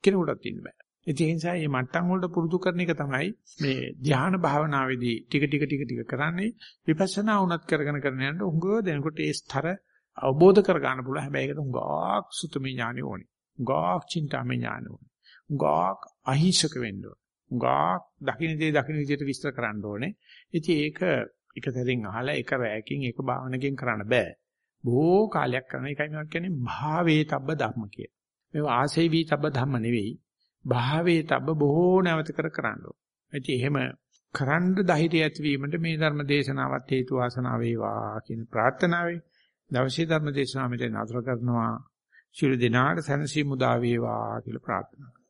A: කෙනෙකුටත් ඉන්න බෑ. ඒ නිසා මේ මට්ටම් වලට පුරුදු කරන එක තමයි මේ ධ්‍යාන භාවනාවේදී ටික ටික ටික ටික කරන්නේ විපස්සනා වුණත් කරගෙන කරගෙන යනකොට උංගව දෙනකොට ඒ ස්තර අවබෝධ කර ගන්න පුළුවන්. හැබැයි ඒකට උංගාක් සුතමේ ඥානෙ ඕනේ. උංගාක් චින්තාමේ ඥානෙ ඕනේ. උංගාක් අහිංසක වෙන්න ඕනේ. උංගාක් දකින්න දේ දකින්න විදිහට විස්තර කරන්න ඕනේ. ඉතින් ඒක එක තැනින් අහලා එක රැයකින් එක භාවනකින් කරන්න බෑ. බොහෝ කාලයක් කරන එකයි මම කියන්නේ භාවේ තබ්බ ධම්ම කිය. මේවා ආසේ වී තබ්බ ධම්ම නෙවෙයි. භාවේ තබ්බ බොහෝ නැවත කර කරන්න ඕනේ. ඉතින් එහෙම කරන්න ධෛර්යය ඇතිවීමට මේ ධර්ම දේශනාවත් හේතු වාසනා වේවා කියන ප්‍රාර්ථනාවයි. දවසේ ධර්ම දේශනාව මෙතන නතර කරනවා. ශිරු දිනාට සැනසීම උදා වේවා කියලා ප්‍රාර්ථනා